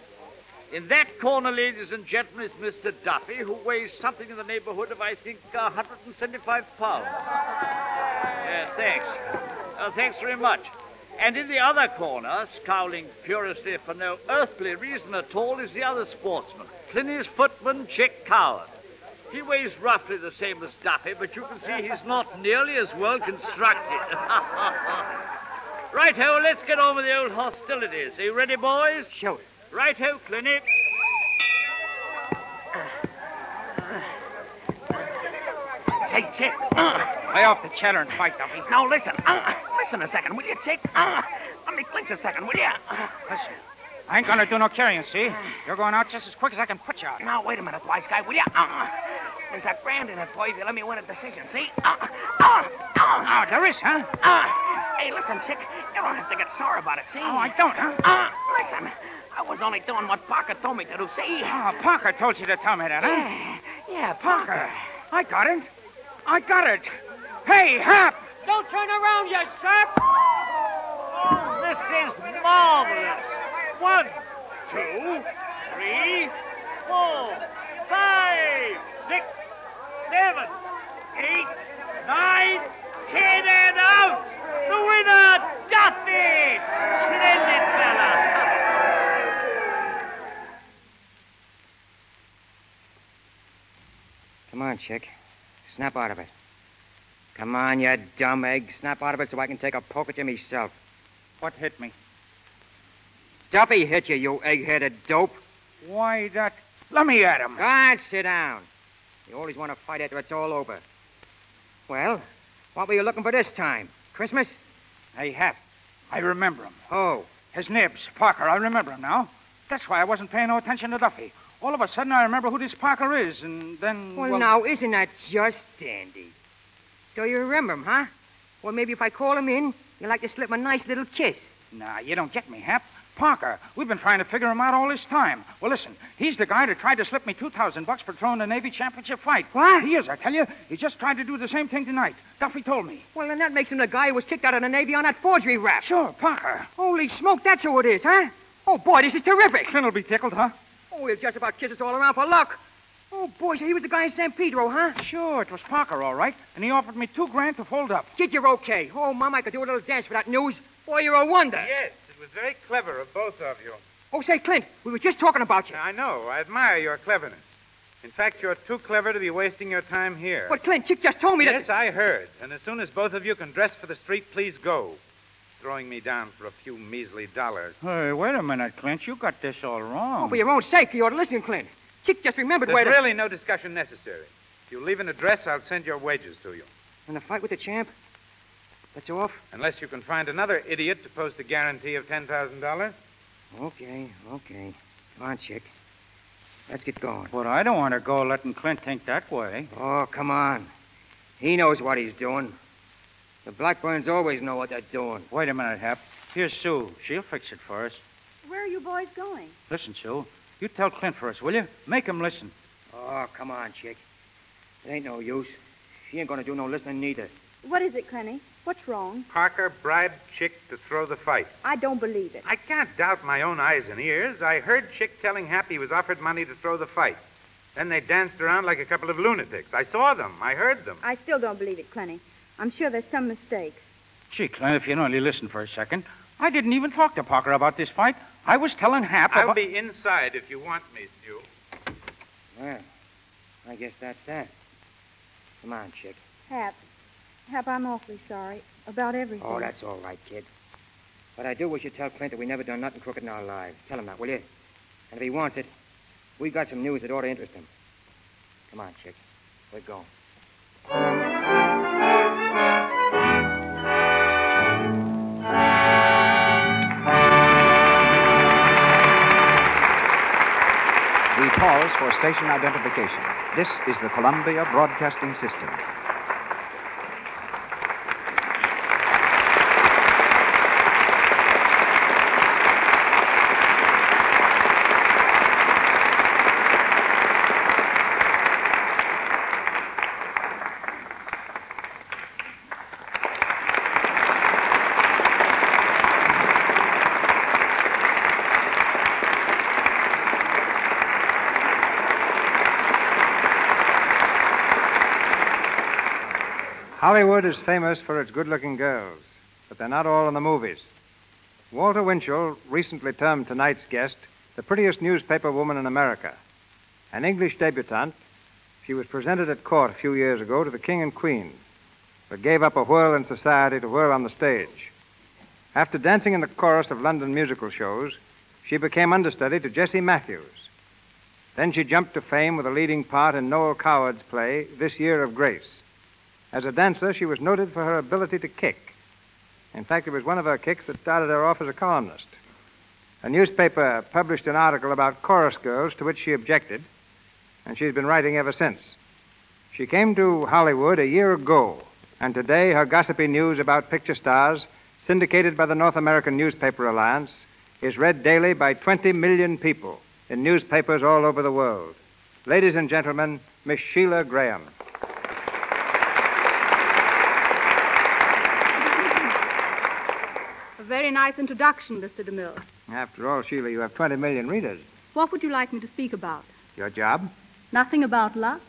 In that corner, ladies and gentlemen, is Mr. Duffy, who weighs something in the neighborhood of, I think, uh, 175 pounds. Yes, thanks. Uh, thanks very much. And in the other corner, scowling furiously for no earthly reason at all, is the other sportsman, Clinny's footman, Chick Coward. He weighs roughly the same as Duffy, but you can see he's not nearly as well constructed. Right-ho, let's get on with the old hostilities. Are you ready, boys? Shoot. Right-ho, Clinny. Hey, Chick. Uh, Lay off the chatter and fight, Duffy. now listen. Uh, listen a second, will you, Chick? Uh, let me clinch a second, will you? Listen. I ain't gonna do no carrying, see? You're going out just as quick as I can put you out. Now, wait a minute, wise guy, will you? Uh, there's a grand in it for you if you let me win a decision, see? Uh, uh, uh, Oh, there is, huh? uh. Hey, listen, Chick. You don't have to get sore about it, see? Oh, I don't, huh? Uh, listen. I was only doing what Parker told me to do, see? Oh, Parker told you to tell me that, huh? Yeah, yeah, Parker. I got it. I got it. Hey, Hap! Don't turn around, you sap! Oh, This is marvelous. One, two, three, four, five, six, seven, eight, nine, ten, and out. The winner, Duffy. Splendid fella. Come on, Chick. Snap out of it. Come on, you dumb egg. Snap out of it so I can take a poke at you myself. What hit me? Duffy hit you, you egg-headed dope. Why, that... Let me at him. Ah, sit down. You always want to fight after it's all over. Well, what were you looking for this time? Christmas? Hey, Hap. I remember him. Oh, His nibs, Parker. I remember him now. That's why I wasn't paying no attention to Duffy. All of a sudden, I remember who this Parker is, and then. well, now, isn't that just dandy? So you remember him, huh? Well, maybe if I call him in, you'd like to slip him a nice little kiss. Nah, you don't get me, Hap. Parker, we've been trying to figure him out all this time. Well, listen, he's the guy that tried to slip me 2,000 bucks for throwing the Navy championship fight. What? He is, I tell you. He just tried to do the same thing tonight. Duffy told me. Well, then that makes him the guy who was kicked out of the Navy on that forgery rap. Sure, Parker. Holy smoke, that's who it is, huh? Oh, boy, this is terrific. Clint'll be tickled, huh? Oh, he'll just about kiss us all around for luck. Oh, boy, so he was the guy in San Pedro, huh? Sure, it was Parker, all right. And he offered me two grand to fold up. Kid, you're okay. Oh, Mom, I could do a little dance for that news. Boy, you're a wonder. Yes, it was very clever of both of you. Oh, say, Clint, we were just talking about you. I know. I admire your cleverness. In fact, you're too clever to be wasting your time here. But, Clint, Chick just told me that... Yes, I heard. And as soon as both of you can dress for the street, please go. Throwing me down for a few measly dollars. Hey, wait a minute, Clint. You got this all wrong. Oh, for your own sake, you ought to listen, Clint. Chick just remembered There's where to... really no discussion necessary. If you leave an address, I'll send your wages to you. And the fight with the champ? That's off? Unless you can find another idiot to post a guarantee of $10,000. Okay, okay. Come on, Chick. Let's get going. But I don't want to go letting Clint think that way. Oh, come on. He knows what he's doing. The Blackburns always know what they're doing. Wait a minute, Hap. Here's Sue. She'll fix it for us. Where are you boys going? Listen, Sue. You tell Clint for us, will you? Make him listen. Oh, come on, Chick. It ain't no use. She ain't gonna do no listening neither. What is it, Clenny? What's wrong? Parker bribed Chick to throw the fight. I don't believe it. I can't doubt my own eyes and ears. I heard Chick telling Happy he was offered money to throw the fight. Then they danced around like a couple of lunatics. I saw them. I heard them. I still don't believe it, Clenny. I'm sure there's some mistake. Gee, Clint, if you'd only listen for a second. I didn't even talk to Parker about this fight. I was telling Hap I'll about... be inside if you want me, Sue. Well, I guess that's that. Come on, Chick. Hap, Hap, I'm awfully sorry about everything. Oh, that's all right, kid. But I do wish you'd tell Clint that we never done nothing crooked in our lives. Tell him that, will you? And if he wants it, we've got some news that ought to interest him. Come on, Chick. We're going. We pause for station identification. This is the Columbia Broadcasting System. Hollywood is famous for its good looking girls, but they're not all in the movies. Walter Winchell recently termed tonight's guest the prettiest newspaper woman in America. An English debutante, she was presented at court a few years ago to the King and Queen, but gave up a whirl in society to whirl on the stage. After dancing in the chorus of London musical shows, she became understudy to Jessie Matthews. Then she jumped to fame with a leading part in Noel Coward's play, This Year of Grace. As a dancer, she was noted for her ability to kick. In fact, it was one of her kicks that started her off as a columnist. A newspaper published an article about chorus girls to which she objected, and she's been writing ever since. She came to Hollywood a year ago, and today her gossipy news about picture stars, syndicated by the North American Newspaper Alliance, is read daily by 20 million people in newspapers all over the world. Ladies and gentlemen, Miss Sheilah Graham. Very nice introduction, Mr. DeMille. After all, Sheilah, you have 20 million readers. What would you like me to speak about? Your job? Nothing about luck?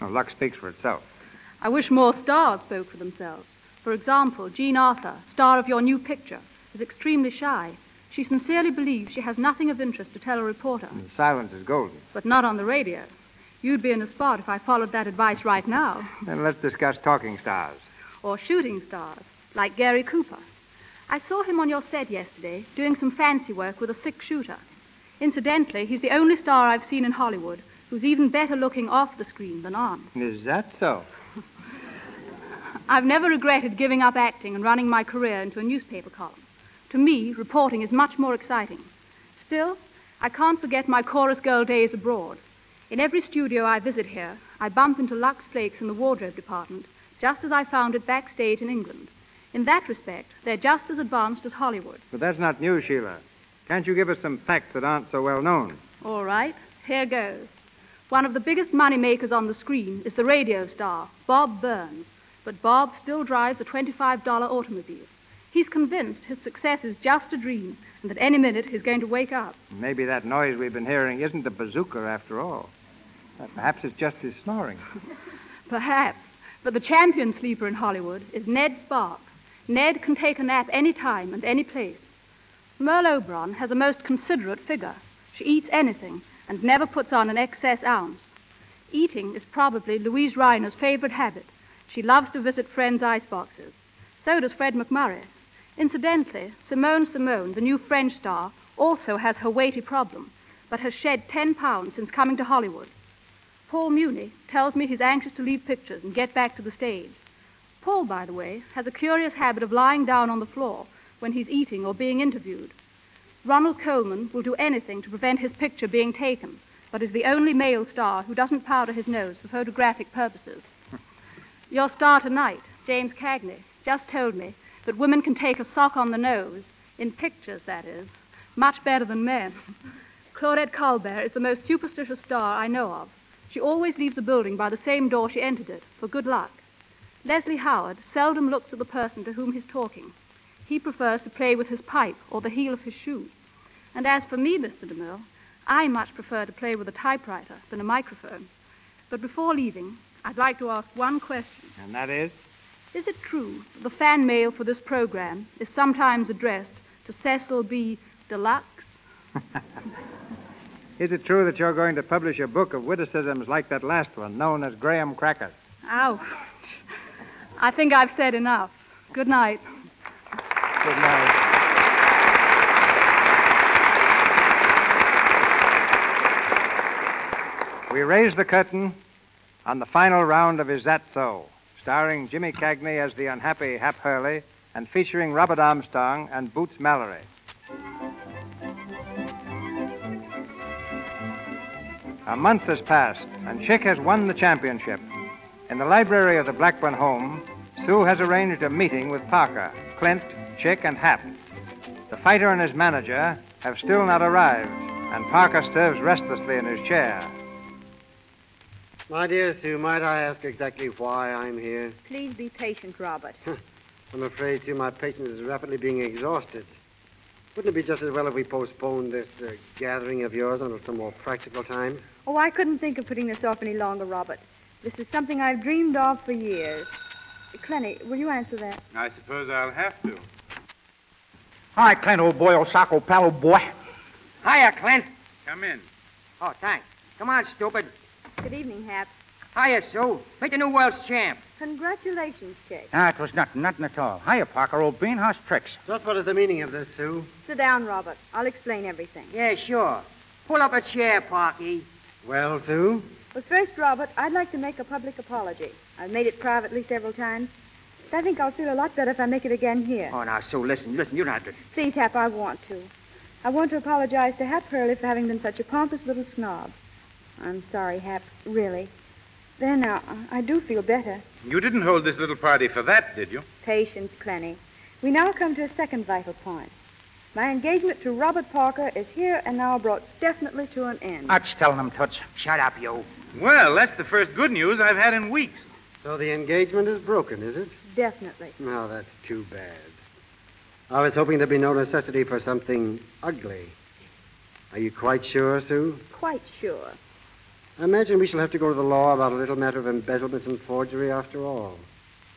Oh, luck speaks for itself. I wish more stars spoke for themselves. For example, Jean Arthur, star of your new picture, is extremely shy. She sincerely believes she has nothing of interest to tell a reporter, And silence is golden. but not on the radio. You'd be in a spot if I followed that advice right now. Then let's discuss talking stars. Or shooting stars, like Gary Cooper. I saw him on your set yesterday doing some fancy work with a six shooter. Incidentally, he's the only star I've seen in Hollywood who's even better looking off the screen than on. Is that so? I've never regretted giving up acting and running my career into a newspaper column. To me, reporting is much more exciting. Still, I can't forget my chorus girl days abroad. In every studio I visit here, I bump into Lux Flakes in the wardrobe department, just as I found it backstage in England. In that respect, they're just as advanced as Hollywood. But that's not new, Sheilah. Can't you give us some facts that aren't so well known? All right, here goes. One of the biggest money makers on the screen is the radio star, Bob Burns. But Bob still drives a $25 automobile. He's convinced his success is just a dream and that any minute he's going to wake up. Maybe that noise we've been hearing isn't a bazooka after all. Perhaps it's just his snoring. Perhaps. But the champion sleeper in Hollywood is Ned Sparks. Ned can take a nap any time and any place. Merle Oberon has a most considerate figure. She eats anything and never puts on an excess ounce. Eating is probably Luise Rainer's favorite habit. She loves to visit friends' iceboxes. So does Fred MacMurray. Incidentally, Simone Simon, the new French star, also has her weighty problem, but has shed 10 pounds since coming to Hollywood. Paul Muni tells me he's anxious to leave pictures and get back to the stage. Paul, by the way, has a curious habit of lying down on the floor when he's eating or being interviewed. Ronald Colman will do anything to prevent his picture being taken, but is the only male star who doesn't powder his nose for photographic purposes. Your star tonight, James Cagney, just told me that women can take a sock on the nose, in pictures, that is, much better than men. Claudette Colbert is the most superstitious star I know of. She always leaves a building by the same door she entered it, for good luck. Leslie Howard seldom looks at the person to whom he's talking. He prefers to play with his pipe or the heel of his shoe. And as for me, Mr. DeMille, I much prefer to play with a typewriter than a microphone. But before leaving, I'd like to ask one question. And that is? Is it true that the fan mail for this program is sometimes addressed to Cecil B. Deluxe? Is it true that you're going to publish a book of witticisms like that last one, known as Graham Crackers? Ouch. I think I've said enough. Good night. Good night. We raise the curtain on the final round of Is That So, starring Jimmy Cagney as the unhappy Hap Hurley and featuring Robert Armstrong and Boots Mallory. A month has passed, and Chick has won the championship. In the library of the Blackburn home, Sue has arranged a meeting with Parker, Clint, Chick, and Hap. The fighter and his manager have still not arrived, and Parker stirs restlessly in his chair. My dear Sue, might I ask exactly why I'm here? Please be patient, Robert. I'm afraid, Sue, my patience is rapidly being exhausted. Wouldn't it be just as well if we postponed this uh, gathering of yours until some more practical time? Oh, I couldn't think of putting this off any longer, Robert. This is something I've dreamed of for years. Clenny, will you answer that? I suppose I'll have to. Hi, Clint, old boy, old sock, old pal, old boy. Hiya, Clint. Come in. Oh, thanks. Come on, stupid. Good evening, Hap. Hiya, Sue. Make the new world's champ. Congratulations, Chick. Ah, it was nothing, nothing at all. Hiya, Parker, old bean. How's tricks? Just what is the meaning of this, Sue? Sit down, Robert. I'll explain everything. Yeah, sure. Pull up a chair, Parky. Well, Sue? Well, first, Robert, I'd like to make a public apology. I've made it privately several times. But I think I'll feel a lot better if I make it again here. Oh, now, Sue, listen, listen. You don't have to. Please, Hap, I want to. I want to apologize to Hap Hurley for having been such a pompous little snob. I'm sorry, Hap, really. There now, uh, I do feel better. You didn't hold this little party for that, did you? Patience, Clenny. We now come to a second vital point. My engagement to Robert Parker is here and now brought definitely to an end. Ouch, telling him, Toots. Shut up, you. Well, that's the first good news I've had in weeks. So the engagement is broken, is it? Definitely. No, that's too bad. I was hoping there'd be no necessity for something ugly. Are you quite sure, Sue? Quite sure. I imagine we shall have to go to the law about a little matter of embezzlement and forgery after all.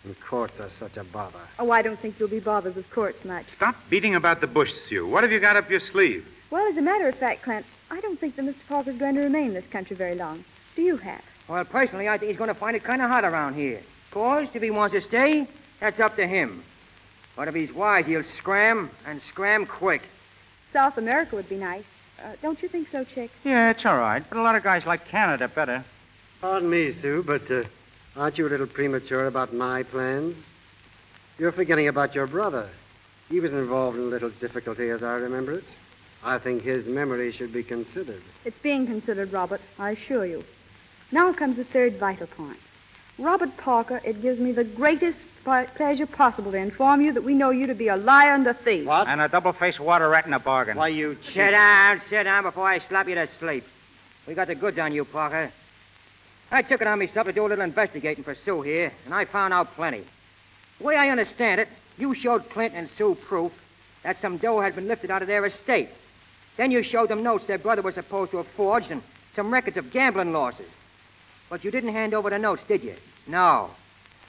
And courts are such a bother. Oh, I don't think you'll be bothered with courts much. Stop beating about the bush, Sue. What have you got up your sleeve? Well, as a matter of fact, Clint, I don't think that Mr. Parker's going to remain in this country very long. Do you, Hap? Well, personally, I think he's going to find it kind of hot around here. Of course, if he wants to stay, that's up to him. But if he's wise, he'll scram, and scram quick. South America would be nice. Uh, don't you think so, Chick? Yeah, it's all right. But a lot of guys like Canada better. Pardon me, Sue, but uh, aren't you a little premature about my plans? You're forgetting about your brother. He was involved in a little difficulty, as I remember it. I think his memory should be considered. It's being considered, Robert, I assure you. Now comes the third vital point. Robert Parker, it gives me the greatest pleasure possible to inform you that we know you to be a liar and a thief. What? And a double-faced water rat in a bargain. Why, you... Sit down, sit down before I slap you to sleep. We got the goods on you, Parker. I took it on myself to do a little investigating for Sue here, and I found out plenty. The way I understand it, you showed Clint and Sue proof that some dough had been lifted out of their estate. Then you showed them notes their brother was supposed to have forged and some records of gambling losses. But you didn't hand over the notes, did you? No.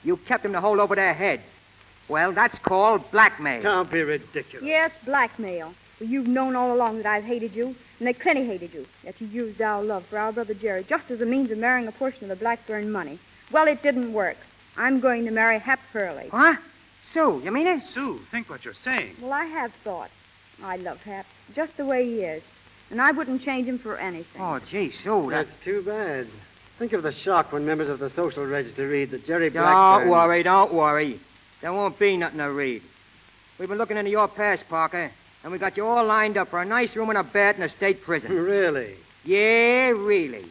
You kept them to hold over their heads. Well, that's called blackmail. Don't be ridiculous. Yes, blackmail. Well, you've known all along that I've hated you, and that Clenny hated you. That you used our love for our brother Jerry just as a means of marrying a portion of the Blackburn money. Well, it didn't work. I'm going to marry Hap Hurley. Huh? Sue, you mean it? Sue, think what you're saying. Well, I have thought. I love Hap, just the way he is. And I wouldn't change him for anything. Oh, gee, Sue, that... That's too bad. Think of the shock when members of the social register read that Jerry Black... Don't Blackburn... worry, don't worry. There won't be nothing to read. We've been looking into your past, Parker, and we got you all lined up for a nice room and a bed in a state prison. Really? yeah, really.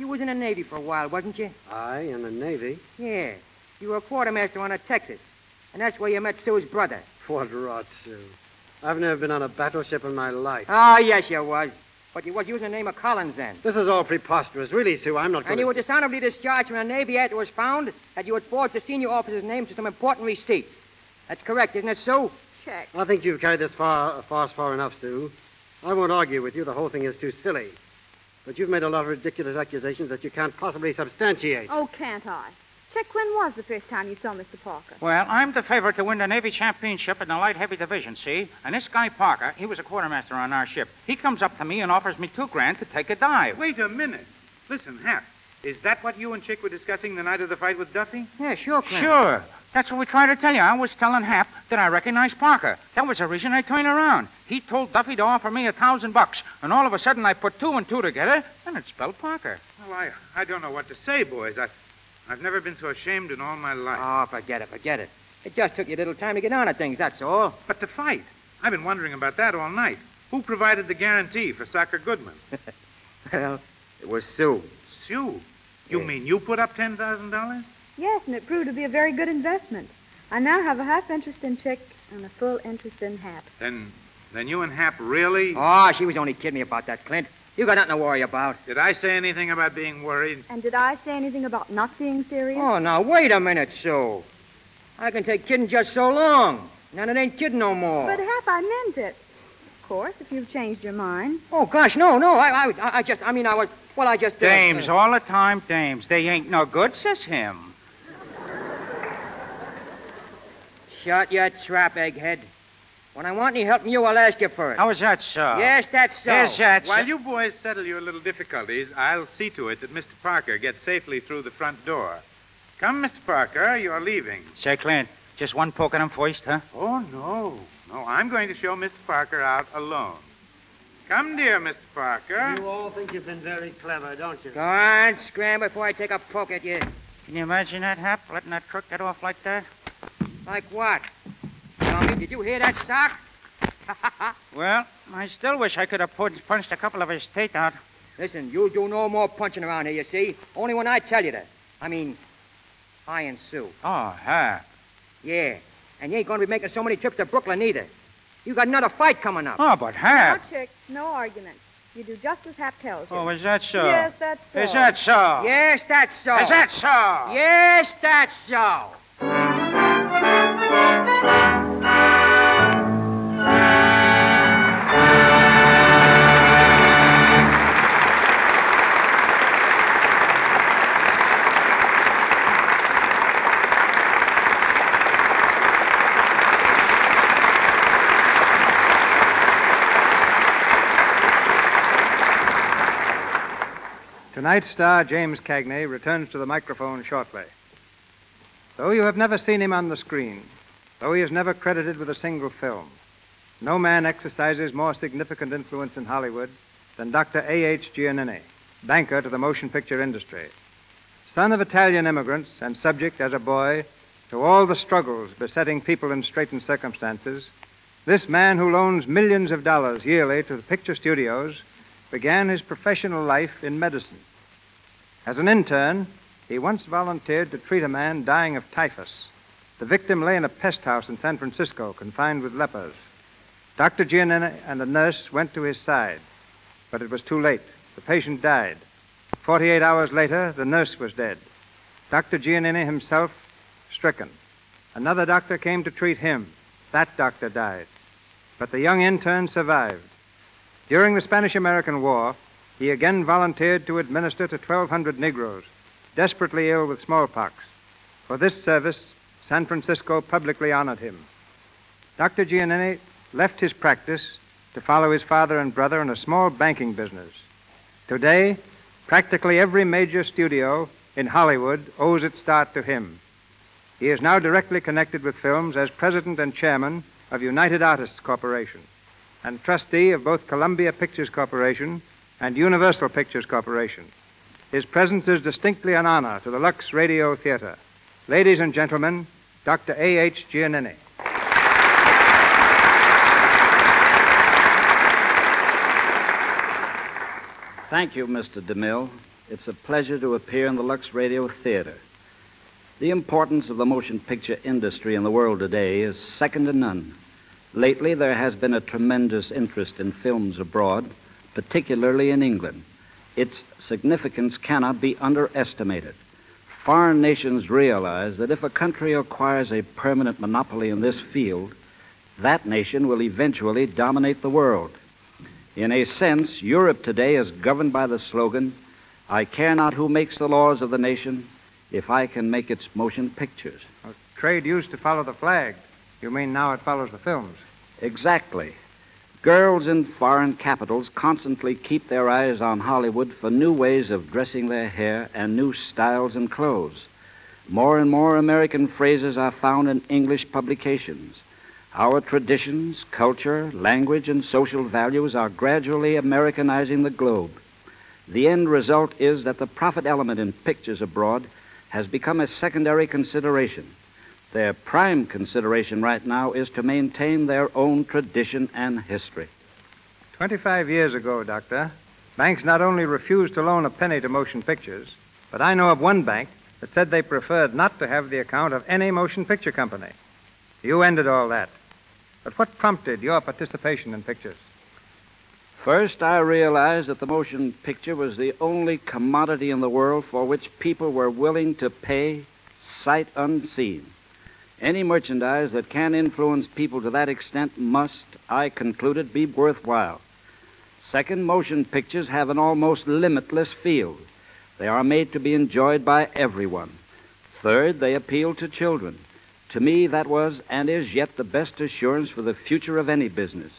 You was in the Navy for a while, wasn't you? I in the Navy? Yeah. You were a quartermaster on a Texas. And that's where you met Sue's brother. What rot, Sue. I've never been on a battleship in my life. Oh, yes, you was. But you was using the name of Collins then. This is all preposterous. Really, Sue, I'm not going And you were dishonorably discharged from the Navy after it was found that you had forged the senior officer's name to some important receipts. That's correct, isn't it, Sue? Check. I think you've carried this far, farce far enough, Sue. I won't argue with you. The whole thing is too silly. But you've made a lot of ridiculous accusations that you can't possibly substantiate. Oh, can't I? Check when was the first time you saw Mr. Parker? Well, I'm the favorite to win the Navy championship in the light heavy division, see? And this guy Parker, he was a quartermaster on our ship. He comes up to me and offers me two grand to take a dive. Wait a minute. Listen, Hap, is that what you and Chick were discussing the night of the fight with Duffy? Yeah, sure, Clint. Sure. That's what we tried to tell you. I was telling Hap that I recognized Parker. That was the reason I turned around. He told Duffy to offer me a thousand bucks, and all of a sudden I put two and two together, and it spelled Parker. Well, I, I don't know what to say, boys. I, I've never been so ashamed in all my life. Oh, forget it, forget it. It just took you a little time to get on to things, that's all. But the fight, I've been wondering about that all night. Who provided the guarantee for Sacker Goodman? well, it was Sue. Sue. You mean you put up $10,000? Yes, and it proved to be a very good investment. I now have a half interest in Chick and a full interest in Hap. Then, then you and Hap really? Oh, she was only kidding me about that, Clint. You got nothing to worry about. Did I say anything about being worried? And did I say anything about not being serious? Oh, now, wait a minute, Sue. I can take kidding just so long. Now it ain't kidding no more. But Hap, I meant it. Of course, if you've changed your mind. Oh, gosh, no, no. I, I, I just, I mean, I was, well, I just... uh, Dames, uh, all the time, dames. They ain't no good, says him. Shut your trap, egghead. When I want any help from you, I'll ask you for it. How is that so? Yes, that's so. Is that so? While you boys settle your little difficulties, I'll see to it that Mr. Parker gets safely through the front door. Come, Mr. Parker, you're leaving. Say, Clint, just one poke at him first, huh? Oh, no. No, I'm going to show Mr. Parker out alone. Come, dear Mr. Parker. You all think you've been very clever, don't you? Go on, scram before I take a poke at you. Can you imagine that, Hap? Letting that crook get off like that? Like what? Tommy, did you hear that, Sock? Well, I still wish I could have punched a couple of his teeth out. Listen, you do no more punching around here, you see? Only when I tell you to. I mean, I and Sue. Oh, Hap. Yeah. And you ain't going to be making so many trips to Brooklyn either. You got another fight coming up. Oh, but Hap. No, Chick, no argument. You do just as Hap tells you. Oh, is that so? Yes, that's so. Is that so? Yes, that's so. Is that so? Yes, that's so. Tonight's star, James Cagney, returns to the microphone shortly. Though you have never seen him on the screen, though he is never credited with a single film, no man exercises more significant influence in Hollywood than Dr. A.H. Giannini, banker to the motion picture industry. Son of Italian immigrants and subject as a boy to all the struggles besetting people in straitened circumstances, this man who loans millions of dollars yearly to the picture studios began his professional life in medicine. As an intern, he once volunteered to treat a man dying of typhus. The victim lay in a pest house in San Francisco, confined with lepers. Dr. Giannini and a nurse went to his side, but it was too late. The patient died. Forty-eight hours later, the nurse was dead. Dr. Giannini himself stricken. Another doctor came to treat him. That doctor died. But the young intern survived. During the Spanish American War, he again volunteered to administer to 1,200 Negroes desperately ill with smallpox. For this service, San Francisco publicly honored him. Dr. Giannini left his practice to follow his father and brother in a small banking business. Today, practically every major studio in Hollywood owes its start to him. He is now directly connected with films as president and chairman of United Artists Corporation and trustee of both Columbia Pictures Corporation and Universal Pictures Corporation. His presence is distinctly an honor to the Lux Radio Theater. Ladies and gentlemen, Dr. A.H. Giannini. Thank you, Mr. DeMille. It's a pleasure to appear in the Lux Radio Theater. The importance of the motion picture industry in the world today is second to none. Lately, there has been a tremendous interest in films abroad, particularly in England. Its significance cannot be underestimated. Foreign nations realize that if a country acquires a permanent monopoly in this field, that nation will eventually dominate the world. In a sense, Europe today is governed by the slogan, I care not who makes the laws of the nation if I can make its motion pictures. Well, trade used to follow the flag. You mean now it follows the films? Exactly. Girls in foreign capitals constantly keep their eyes on Hollywood for new ways of dressing their hair and new styles in clothes. More and more American phrases are found in English publications. Our traditions, culture, language, and social values are gradually Americanizing the globe. The end result is that the profit element in pictures abroad has become a secondary consideration. Their prime consideration right now is to maintain their own tradition and history. 25 years ago, Doctor, banks not only refused to loan a penny to motion pictures, but I know of one bank that said they preferred not to have the account of any motion picture company. You ended all that. But what prompted your participation in pictures? First, I realized that the motion picture was the only commodity in the world for which people were willing to pay sight unseen. Any merchandise that can influence people to that extent must, I concluded, be worthwhile. Second, motion pictures have an almost limitless field. They are made to be enjoyed by everyone. Third, they appeal to children. To me, that was and is yet the best assurance for the future of any business.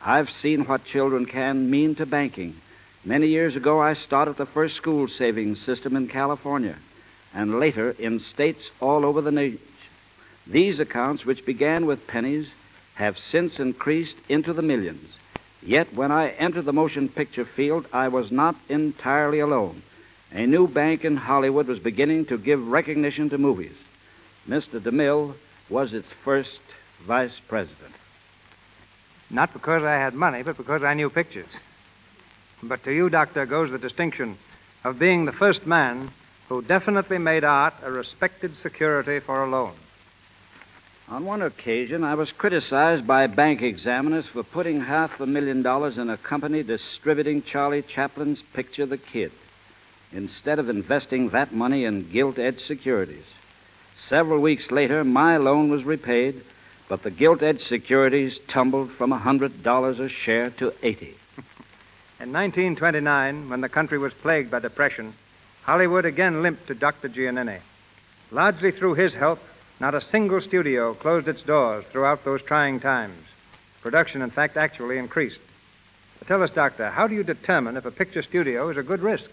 I've seen what children can mean to banking. Many years ago, I started the first school savings system in California, and later in states all over the nation. These accounts, which began with pennies, have since increased into the millions. Yet when I entered the motion picture field, I was not entirely alone. A new bank in Hollywood was beginning to give recognition to movies. Mr. DeMille was its first vice president. Not because I had money, but because I knew pictures. But to you, Doctor, goes the distinction of being the first man who definitely made art a respected security for a loan. On one occasion, I was criticized by bank examiners for putting half a million dollars in a company distributing Charlie Chaplin's picture, The Kid, instead of investing that money in gilt edged securities. Several weeks later, my loan was repaid, but the gilt edged securities tumbled from a $100 a share to 80 In 1929, when the country was plagued by depression, Hollywood again limped to Dr. Giannini. Largely through his help, not a single studio closed its doors throughout those trying times. Production, in fact, actually increased. But tell us, Doctor, how do you determine if a picture studio is a good risk?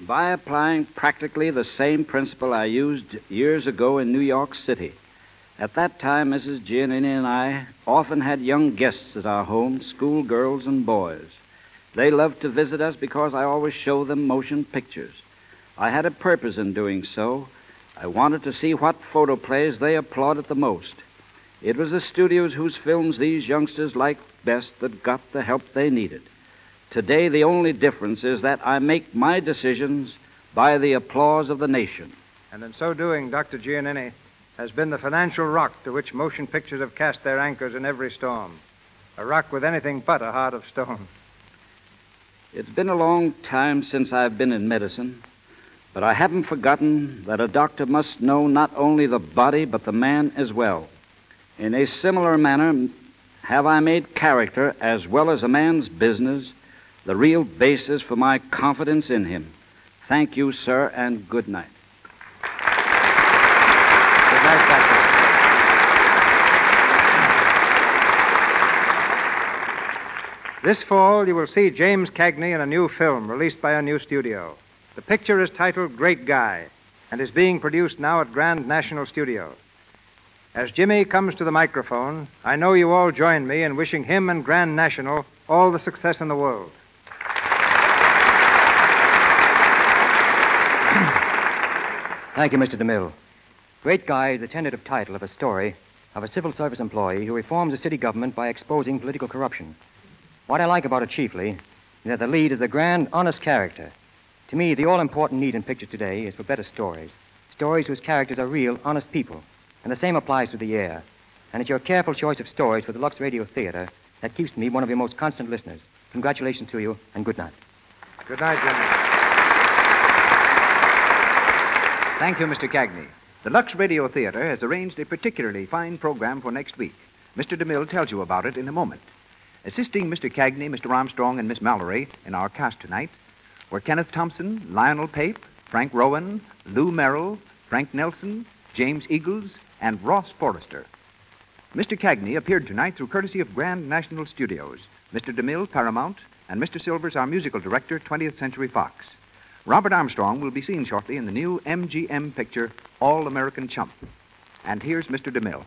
By applying practically the same principle I used years ago in New York City. At that time, Mrs. Giannini and I often had young guests at our home, schoolgirls and boys. They loved to visit us because I always show them motion pictures. I had a purpose in doing so. I wanted to see what photoplays they applauded the most. It was the studios whose films these youngsters liked best that got the help they needed. Today, the only difference is that I make my decisions by the applause of the nation. And in so doing, Dr. Giannini has been the financial rock to which motion pictures have cast their anchors in every storm. A rock with anything but a heart of stone. It's been a long time since I've been in medicine, but I haven't forgotten that a doctor must know not only the body, but the man as well. In a similar manner, have I made character as well as a man's business the real basis for my confidence in him. Thank you, sir, and good night. Good night, Doctor. This fall, you will see James Cagney in a new film released by a new studio. The picture is titled Great Guy and is being produced now at Grand National Studio. As Jimmy comes to the microphone, I know you all join me in wishing him and Grand National all the success in the world. Thank you, Mr. DeMille. Great Guy is the tentative title of a story of a civil service employee who reforms the city government by exposing political corruption. What I like about it chiefly is that the lead is the grand, honest character. To me, the all important need in pictures today is for better stories. Stories whose characters are real, honest people. And the same applies to the air. And it's your careful choice of stories for the Lux Radio Theater that keeps me one of your most constant listeners. Congratulations to you, and good night. Good night, Jimmy. Thank you, Mr. Cagney. The Lux Radio Theater has arranged a particularly fine program for next week. Mr. DeMille tells you about it in a moment. Assisting Mr. Cagney, Mr. Armstrong, and Miss Mallory in our cast tonight were Kenneth Thompson, Lionel Pape, Frank Rowan, Lou Merrill, Frank Nelson, James Eagles, and Ross Forrester. Mr. Cagney appeared tonight through courtesy of Grand National Studios, Mr. DeMille, Paramount, and Mr. Silvers, our musical director, 20th Century Fox. Robert Armstrong will be seen shortly in the new MGM picture, All American Chump. And here's Mr. DeMille.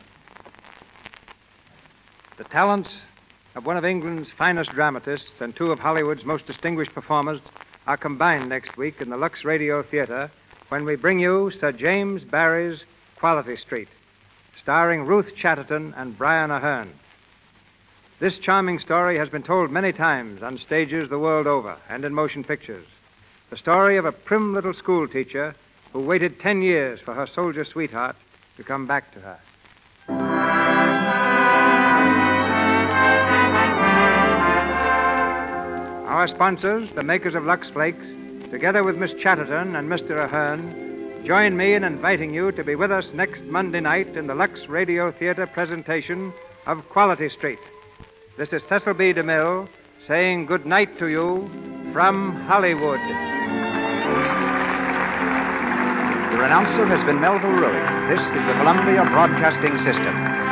The talents of one of England's finest dramatists and two of Hollywood's most distinguished performers are combined next week in the Lux Radio Theater when we bring you Sir James Barrie's Quality Street, starring Ruth Chatterton and Brian Aherne. This charming story has been told many times on stages the world over and in motion pictures. The story of a prim little school teacher who waited 10 years for her soldier sweetheart to come back to her. Our sponsors, the makers of Lux Flakes, together with Miss Chatterton and Mr. Aherne, join me in inviting you to be with us next Monday night in the Lux Radio Theater presentation of Quality Street. This is Cecil B. DeMille saying good night to you from Hollywood. Your announcer has been Melville Ruick. This is the Columbia Broadcasting System.